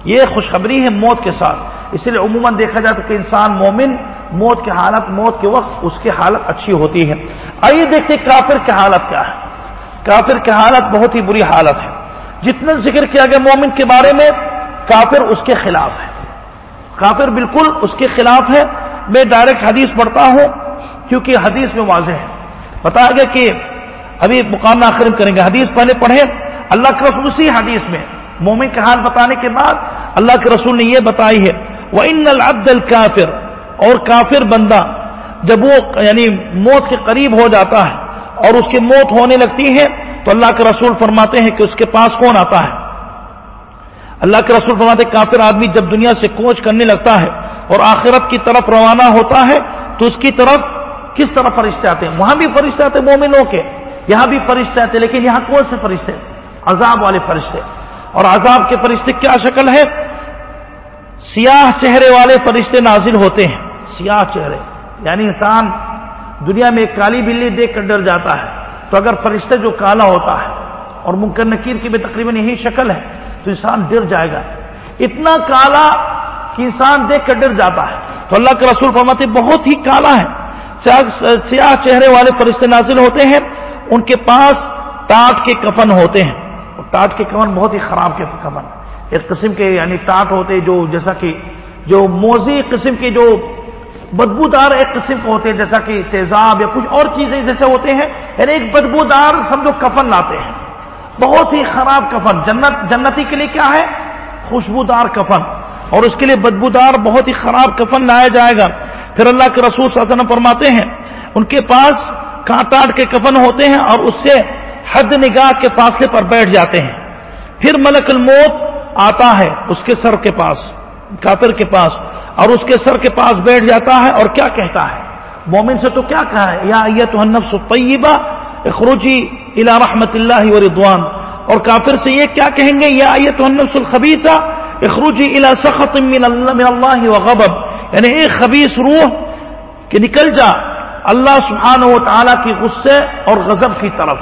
S1: یہ خوشخبری ہے موت کے ساتھ۔ اس لیے عموماً دیکھا جاتا کہ انسان مومن موت کی حالت، موت کے وقت اس کی حالت اچھی ہوتی ہے۔ آئیے دیکھتے کافر کی حالت کیا ہے۔ کافر کی حالت بہت ہی بری حالت ہے۔ جتنا ذکر کیا گیا مومن کے بارے میں، کافر اس کے خلاف ہے۔ کافر بالکل اس کے خلاف ہے۔ میں ڈائریکٹ حدیث پڑھتا ہوں کیونکہ حدیث میں واضح ہے۔ بتایا گیا کہ ابھی مقام آخر کریں گے۔ حدیث پہلے پڑھیں۔ اللہ کے رسول اسی حدیث میں۔ مومن کا حال بتانے کے بعد اللہ کے رسول نے یہ بتائی ہے۔ وہ ان العبد الکافر اور کافر بندہ جب وہ یعنی موت کے قریب ہو جاتا ہے اور اس کی موت ہونے لگتی ہے تو اللہ کے رسول فرماتے ہیں کہ اس کے پاس کون آتا ہے؟ اللہ کے رسول فرماتے کافر آدمی جب دنیا سے کوچ کرنے لگتا ہے اور آخرت کی طرف روانہ ہوتا ہے، تو اس کی طرف کس طرح فرشتے آتے ہیں؟ وہاں بھی فرشتے آتے مومنوں کے۔ یہاں بھی فرشتے آتے لیکن یہاں کون سے فرشتے عذاب والے فرشتے۔ اور عذاب کے فرشتے کیا شکل ہے؟ سیاہ چہرے والے فرشتے نازل ہوتے ہیں۔ سیاہ چہرے۔ یعنی انسان دنیا میں ایک کالی بلی دیکھ کر ڈر جاتا ہے۔ تو اگر فرشتے جو کالا ہوتا ہے، اور ممکن نکیر کی بھی تقریباً یہی شکل ہے تو انسان ڈر جائے گا۔ اتنا کالا کہ انسان دیکھ کر ڈر جاتا ہے۔ تو اللہ کے رسول فرماتے بہت ہی کالا ہے۔ سیاہ چہرے والے فرشتے نازل ہوتے ہیں۔ ان کے پاس ٹاٹ کے کفن ہوتے ہیں۔ ٹاٹ کے کفن بہت ہی خراب کے کفن ایک قسم کے یعنی ٹاٹ ہوتے جو جیسا کہ، جو موزی قسم کے، جو بدبودار ایک قسم کے ہوتے ہیں، جیسا کہ تیزاب یا کچھ اور چیزیں جیسے ہوتے ہیں۔ یعنی ایک بدبودار، سمجھو، کفن لاتے ہیں۔ بہت ہی خراب کفن۔ جنت، جنتی کے لیے کیا ہے؟ خوشبودار کفن۔ اور اس کے لیے بدبودار، بہت ہی خراب کفن لایا جائے گا۔ پھر اللہ کے رسول صلی اللہ علیہ وسلم فرماتے ہیں، ان کے پاس کانٹاٹ کے کفن ہوتے ہیں اور اس سے حد نگاہ کے فاصلے پر بیٹھ جاتے ہیں۔ پھر ملک الموت آتا ہے اس کے سر کے پاس کافر کے پاس، اور اس کے سر کے پاس بیٹھ جاتا ہے اور کیا کہتا ہے؟ مومن سے تو کیا کہا ہے؟ یا یہ تو نفس طیبہ اخروجی الا رحمت اللہ و ردوان اور کافر سے یہ کیا کہیں گے؟ یا یہ تو نفس الخبیثہ اخروجی الا سخت من اللہ و غبب یعنی ایک خبیص روح کہ نکل جا اللہ سبحانہ و تعالیٰ کی غصے اور غضب کی طرف۔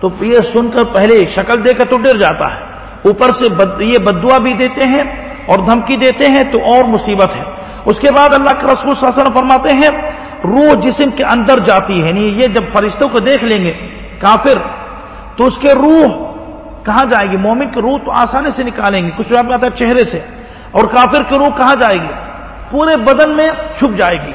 S1: تو یہ سن کر پہلے شکل دے کر تو ڈر جاتا ہے۔ اوپر سے بد، یہ بدوا بھی دیتے ہیں اور دھمکی دیتے ہیں تو اور مصیبت ہے۔ اس کے بعد اللہ کے رسول صلی اللہ علیہ وسلم فرماتے ہیں روح جسم کے اندر جاتی ہے یعنی یہ جب فرشتوں کو دیکھ لیں گے، کافر، تو اس کے روح کہاں جائے گی؟ مومن کی روح تو آسانی سے نکالیں گے، کچھ میں ہے چہرے سے، اور کافر کی روح کہاں جائے گی؟ پورے بدن میں چھپ جائے گی،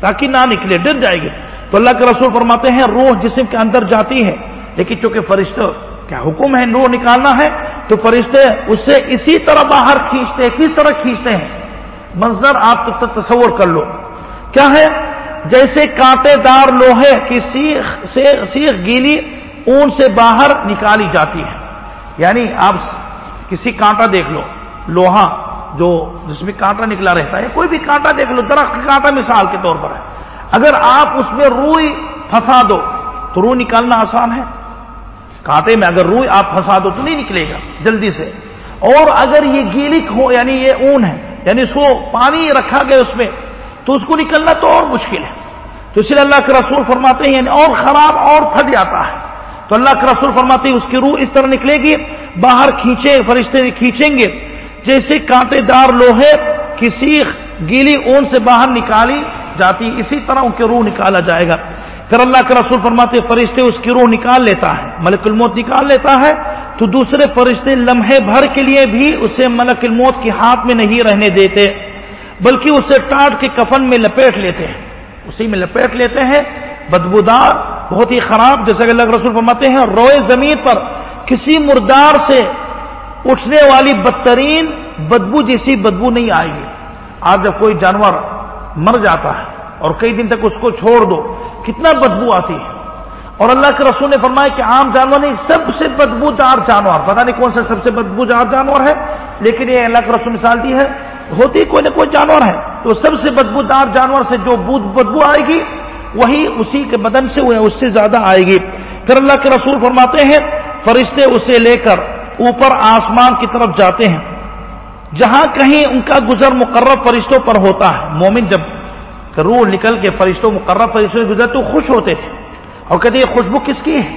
S1: تاکہ نہ نکلے، ڈر جائے گی۔ تو اللہ کے رسول فرماتے ہیں، روح جسم کے اندر جاتی ہے، لیکن چونکہ فرشتہ کیا حکم ہے روح نکالنا ہے، تو فرشتے اس سے اسی طرح باہر کھینچتے ہیں، کس طرح کھینچتے ہیں؟ منظر آپ تک تصور کر لو۔ کیا ہے؟ جیسے کانٹے دار لوہے کی سیخ سے سیخ گیلی اون سے باہر نکالی جاتی ہے۔ یعنی آپ کسی کانٹا دیکھ لو، لوہا جو جس میں کانٹا نکلا رہتا ہے، کوئی بھی کانٹا دیکھ لو، درخت کانٹا مثال کے طور پر ہے۔ اگر آپ اس میں روئی پھنسا دو، تو روح نکالنا آسان ہے۔ کانٹے میں اگر روئی آپ پھنسا دو، تو نہیں نکلے گا جلدی سے۔ اور اگر یہ گیلی ہو یعنی یہ اون ہے یعنی اس کو پانی رکھا گیا اس میں تو اس کو نکلنا تو اور مشکل ہے۔ تو اس لیے اللہ کے رسول فرماتے ہیں یعنی اور خراب اور پھٹ جاتا ہے۔ تو اللہ کے رسول فرماتے ہیں، اس کی روح اس طرح نکلے گی، باہر کھینچے، فرشتے کھینچیں گے۔ جیسے کانٹے دار لوہے کسی گیلی اون سے باہر نکالی جاتی، اسی طرح ان کے روح نکالا جائے گا۔ پھر اللہ کے رسول فرماتے فرشتے اس کی روح نکال لیتا ہے، ملک الموت نکال لیتا ہے۔ تو دوسرے فرشتے لمحے بھر کے لیے بھی اسے ملک الموت کے ہاتھ میں نہیں رہنے دیتے۔ بلکہ اسے ٹاٹ کے کفن میں لپیٹ لیتے ہیں۔ اسی میں لپیٹ لیتے ہیں۔ بدبودار، بہت ہی خراب جیسا کہ اللہ رسول فرماتے ہیں، روئے زمین پر کسی مردار سے اٹھنے والی بدترین بدبو جیسی بدبو نہیں آئے گی۔ آج جب کوئی جانور مر جاتا ہے اور کئی دن تک اس کو چھوڑ دو، کتنا بدبو آتی ہے۔ اور اللہ کے رسول نے فرمایا کہ عام جانور نہیں، سب سے بدبو دار جانور پتا نہیں کون سا سب سے بدبو دار جانور ہے، لیکن یہ اللہ کے رسول مثال دی ہے۔ ہوتی کوئی نہ کوئی جانور ہے۔ تو سب سے بدبو دار جانور سے جو بدبو آئے گی، وہی اسی کے بدن سے اس سے زیادہ آئے گی۔ پھر اللہ کے رسول فرماتے ہیں، فرشتے اسے لے کر اوپر آسمان کی طرف جاتے ہیں۔ جہاں کہیں ان کا گزر مقرر فرشتوں پر ہوتا ہے۔ مومن جب روح نکل کے فرشتوں مقرر فرشتوں گزر تو خوش ہوتے تھے۔ اور کہتے، یہ خوشبو کس کی ہے؟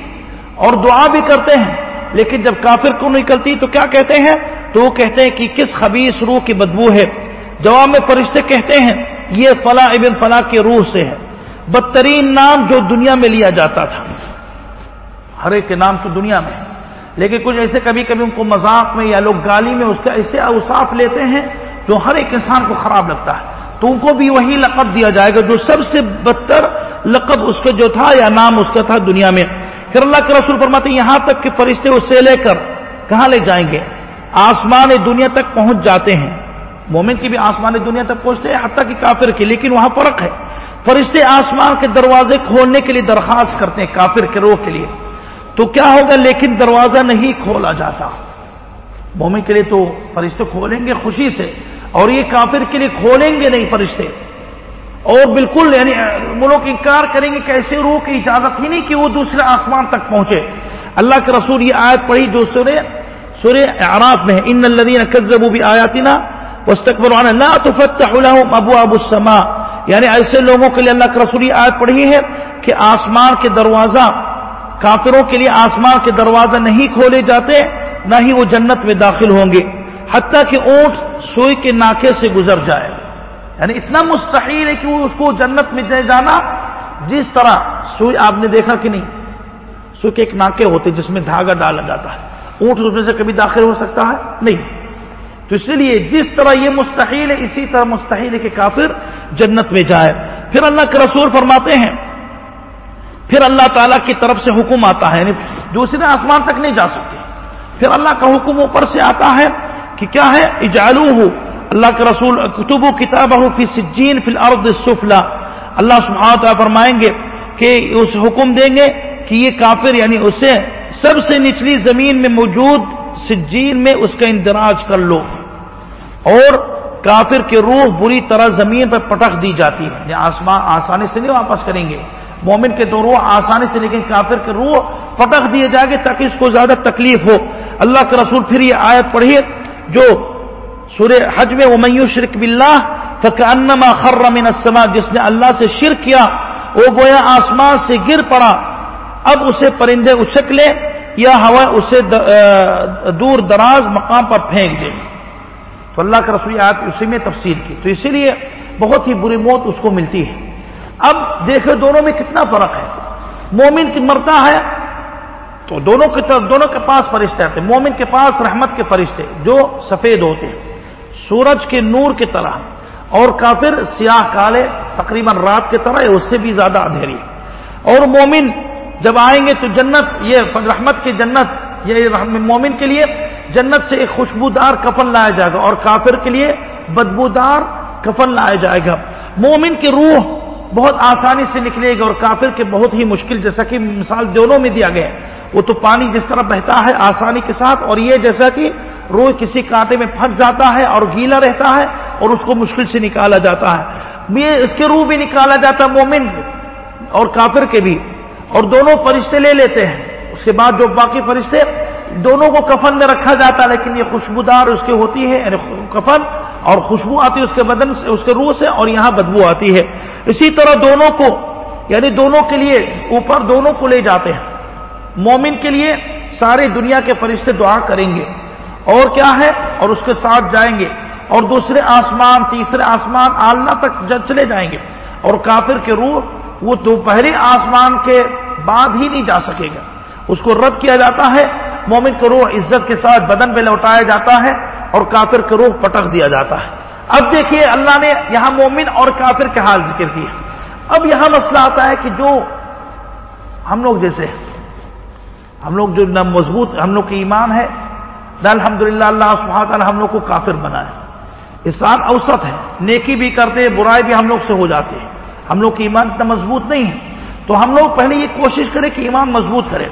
S1: اور دعا بھی کرتے ہیں۔ لیکن جب کافر کو نکلتی تو کیا کہتے ہیں؟ تو وہ کہتے ہیں کہ کس خبیص روح کی بدبو ہے؟ جواب میں فرشتے کہتے ہیں، یہ فلاں ابن فلاں کے روح سے ہے۔ بدترین نام جو دنیا میں لیا جاتا تھا۔ ہر ایک کے نام تو دنیا میں لیکن کچھ ایسے کبھی کبھی ان کو مذاق میں یا لوگ گالی میں اس کا ایسے اوساف لیتے ہیں جو ہر ایک انسان کو خراب لگتا ہے۔ تو ان کو بھی وہی لقب دیا جائے گا جو سب سے بدتر لقب اس کا جو تھا یا نام اس کا تھا دنیا میں۔ پھر اللہ کے رسول فرماتے ہیں، یہاں تک کہ فرشتے اسے لے کر کہاں لے جائیں گے؟ آسمان دنیا تک پہنچ جاتے ہیں۔ مومن کی بھی آسمان دنیا تک پہنچتے ہیں، حتیٰ کہ کافر کی، لیکن وہاں فرق ہے۔ فرشتے آسمان کے دروازے کھولنے کے لیے درخواست کرتے ہیں، کافر کے روح کے لیے۔ تو کیا ہوگا؟ لیکن دروازہ نہیں کھولا جاتا۔ مومن کے لیے تو فرشتے کھولیں گے خوشی سے، اور یہ کافر کے لیے کھولیں گے نہیں فرشتے۔ اور بالکل یعنی وہ لوگ انکار کریں گے کہ ایسے روح کی اجازت ہی نہیں کہ وہ دوسرے آسمان تک پہنچے۔ اللہ کے رسول یہ آیت پڑھی جو سورے سورے اعراف میں ان الذين كذبوا بآياتنا واستكبروا عنها لا تفتح لهم ابواب السماء۔ یعنی ایسے لوگوں کے لیے اللہ کے رسول یہ آیت پڑھی ہے کہ آسمان کے دروازہ کافروں کے لیے آسمان کے دروازہ نہیں کھولے جاتے، نہ ہی وہ جنت میں داخل ہوں گے۔ حتیٰ کہ اونٹ سوئی کے ناکے سے گزر جائے۔ یعنی اتنا مستحیل ہے کہ وہ اس کو جنت میں جائے جانا، جس طرح سوئی، آپ نے دیکھا کہ نہیں؟ سوئی کے ایک ناکے ہوتے جس میں دھاگا ڈالا جاتا ہے۔ اونٹ اس میں سے کبھی داخل ہو سکتا ہے؟ نہیں۔ تو اس لیے جس طرح یہ مستحیل ہے، اسی طرح مستحیل ہے کہ کافر جنت میں جائے۔ پھر اللہ کے رسول فرماتے ہیں، پھر اللہ تعالیٰ کی طرف سے حکم آتا ہے یعنی دوسرے آسمان تک نہیں جا سکتے۔ پھر اللہ کا حکم اوپر سے آتا ہے کہ کیا ہے؟ اجالو ہو اللہ کے رسول کتب و کتاب فی سجین فی الارض السفلا اللہ سبحانہ فرمائیں گے کہ اس حکم دیں گے کہ یہ کافر یعنی اسے سب سے نچلی زمین میں موجود سجین میں اس کا اندراج کر لو۔ اور کافر کے روح بری طرح زمین پر پٹک دی جاتی ہے۔ یعنی آسمان آسانی سے نہیں واپس کریں گے۔ مومن کے دو روح آسانی سے لیکن کافر کے روح پٹک دیے جائے گے تاکہ اس کو زیادہ تکلیف ہو۔ اللہ کے رسول پھر یہ آیت پڑھیے جو سورہ حج میں وہ میو شرک بلّہ فکانما خر من السماء جس نے اللہ سے شرک کیا، وہ گویا آسمان سے گر پڑا، اب اسے پرندے اچک لے، یا ہوا اسے دور دراز مقام پر پھینک دے۔ تو اللہ کا رسول آیت اسی میں تفصیل کی۔ تو اسی لیے بہت ہی بری موت اس کو ملتی ہے۔ اب دیکھو دونوں میں کتنا فرق ہے۔ مومن کی مرتا ہے تو دونوں کی طرف، دونوں کے پاس فرشتے آتے مومن کے پاس رحمت کے فرشتے جو سفید ہوتے ہیں۔ سورج کے نور کی طرح اور کافر سیاہ کالے تقریباً رات کی طرح اس سے بھی زیادہ اندھیری اور مومن جب آئیں گے تو جنت، یہ رحمت کی جنت، یہ مومن کے لیے جنت سے ایک خوشبودار کفن لایا جائے گا اور کافر کے لیے بدبودار کفن لایا جائے گا۔ مومن کی روح بہت آسانی سے نکلے گا اور کافر کے بہت ہی مشکل، جیسا کہ مثال دونوں میں دیا گیا ہے۔ وہ تو پانی جس طرح بہتا ہے آسانی کے ساتھ، اور یہ جیسا کہ روح کسی کانٹے میں پھنس جاتا ہے اور گیلا رہتا ہے اور اس کو مشکل سے نکالا جاتا ہے۔ یہ اس کے روح بھی نکالا جاتا ہے، مومن اور کافر کے بھی۔ اور دونوں فرشتے لے لیتے ہیں۔ اس کے بعد جو باقی فرشتے، دونوں کو کفن میں رکھا جاتا ہے، لیکن یہ خوشبودار اس کے ہوتی ہے یعنی کفن اور خوشبو آتی ہے اس کے بدن سے، اس کے روح سے، اور یہاں بدبو آتی ہے۔ اسی طرح دونوں کو یعنی دونوں کے لیے اوپر دونوں کو لے جاتے ہیں۔ مومن کے لیے ساری دنیا کے فرشتے دعا کریں گے۔ اور کیا ہے؟ اور اس کے ساتھ جائیں گے۔ اور دوسرے آسمان، تیسرے آسمان آلنا تک چلے جائیں گے۔ اور کافر کے روح وہ دوپہری آسمان کے بعد ہی نہیں جا سکے گا۔ اس کو رد کیا جاتا ہے۔ مومن کے روح عزت کے ساتھ بدن پہ لوٹایا جاتا ہے اور کافر کے روح پٹک دیا جاتا ہے۔ اب دیکھیے، اللہ نے یہاں مومن اور کافر کے حال ذکر کیا اب یہاں مسئلہ آتا ہے کہ جو ہم لوگ جیسے ہم لوگ جو نہ مضبوط ہم لوگ کی ایمان ہے، نہ الحمد للہ اللہ سبحانہ ہم لوگ کو کافر بنائے انسان اوسط ہے نیکی بھی کرتے برائی بھی ہم لوگ سے ہو جاتے ہیں ہم لوگ کی ایمان اتنا مضبوط نہیں ہے۔ تو ہم لوگ پہلے یہ کوشش کریں کہ ایمان مضبوط کرے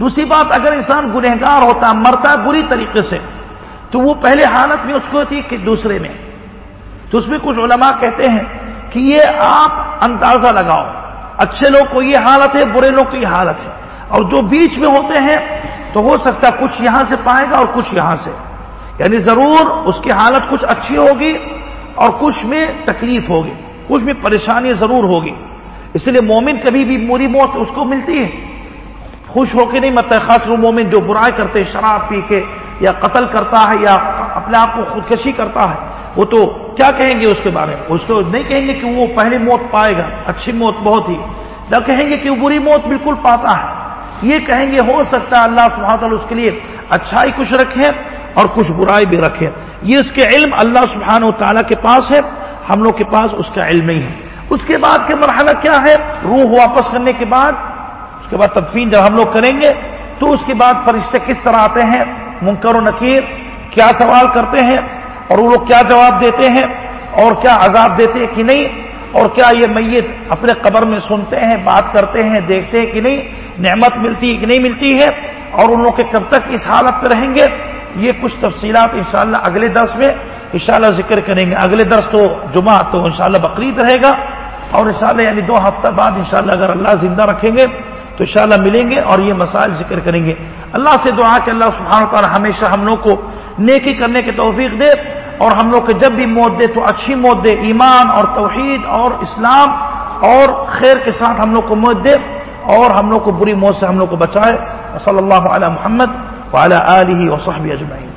S1: دوسری بات، اگر انسان گنہگار ہوتا ہے مرتا ہے بری طریقے سے، تو وہ پہلے حالت میں اس کو ہوتی کہ دوسرے میں۔ تو اس میں کچھ علماء کہتے ہیں کہ یہ آپ اندازہ لگاؤ۔ اچھے لوگ کو یہ حالت ہے، برے لوگ کو یہ حالت ہے۔ اور جو بیچ میں ہوتے ہیں تو ہو سکتا ہے کچھ یہاں سے پائے گا اور کچھ یہاں سے۔ یعنی ضرور اس کی حالت کچھ اچھی ہوگی اور کچھ میں تکلیف ہوگی، کچھ میں پریشانی ضرور ہوگی۔ اس لیے مومن کبھی بھی موری موت اس کو ملتی ہے۔ خوش ہو کے نہیں مت خاص وہ مومن جو برائی کرتے شراب پی کے یا قتل کرتا ہے یا اپنے آپ کو خودکشی کرتا ہے، وہ تو کیا کہیں گے اس کے بارے میں؟ اس کو نہیں کہیں گے کہ وہ پہلی موت پائے گا، اچھی موت بہت ہی۔ نہ کہیں گے کہ وہ بری موت بالکل پاتا ہے۔ یہ کہیں گے ہو سکتا ہے اللہ سبحانہ تعالیٰ اس کے لیے اچھائی کچھ رکھے اور کچھ برائی بھی رکھے۔ یہ اس کے علم اللہ سبحانہ و تعالیٰ کے پاس ہے، ہم لوگ کے پاس اس کا علم نہیں ہے۔ اس کے بعد کے مرحلہ کیا ہے؟ روح واپس کرنے کے بعد، اس کے بعد تدفین جب ہم لوگ کریں گے، تو اس کے بعد فرشتے کس طرح آتے ہیں؟ منکر و نکیر، کیا سوال کرتے ہیں؟ اور وہ لوگ کیا جواب دیتے ہیں؟ اور کیا عذاب دیتے ہیں کہ نہیں؟ اور کیا یہ میت اپنے قبر میں سنتے ہیں، بات کرتے ہیں، دیکھتے ہیں کہ نہیں، نعمت ملتی ہے کہ نہیں ملتی ہے، اور ان لوگ کے کب تک اس حالت پہ رہیں گے؟ یہ کچھ تفصیلات انشاءاللہ اگلے درس میں انشاءاللہ ذکر کریں گے۔ اگلے درس تو جمعہ تو انشاءاللہ بقرعید رہے گا، اور انشاءاللہ یعنی دو ہفتہ بعد انشاءاللہ اگر اللہ زندہ رکھیں گے تو انشاءاللہ ملیں گے اور یہ مسائل ذکر کریں گے۔ اللہ سے دعا کہ اللہ سبحانہ تعالی ہمیشہ ہم لوگ کو نیکی کرنے کی توفیق دے اور ہم لوگ کو جب بھی موت دے تو اچھی موت دے، ایمان اور توحید اور اسلام اور خیر کے ساتھ ہم لوگ کو موت دے اور ہم لوگ کو بری موت سے ہم لوگ کو بچائے۔ صلی اللہ علیہ محمد وعلی و وصحبہ اجمعین۔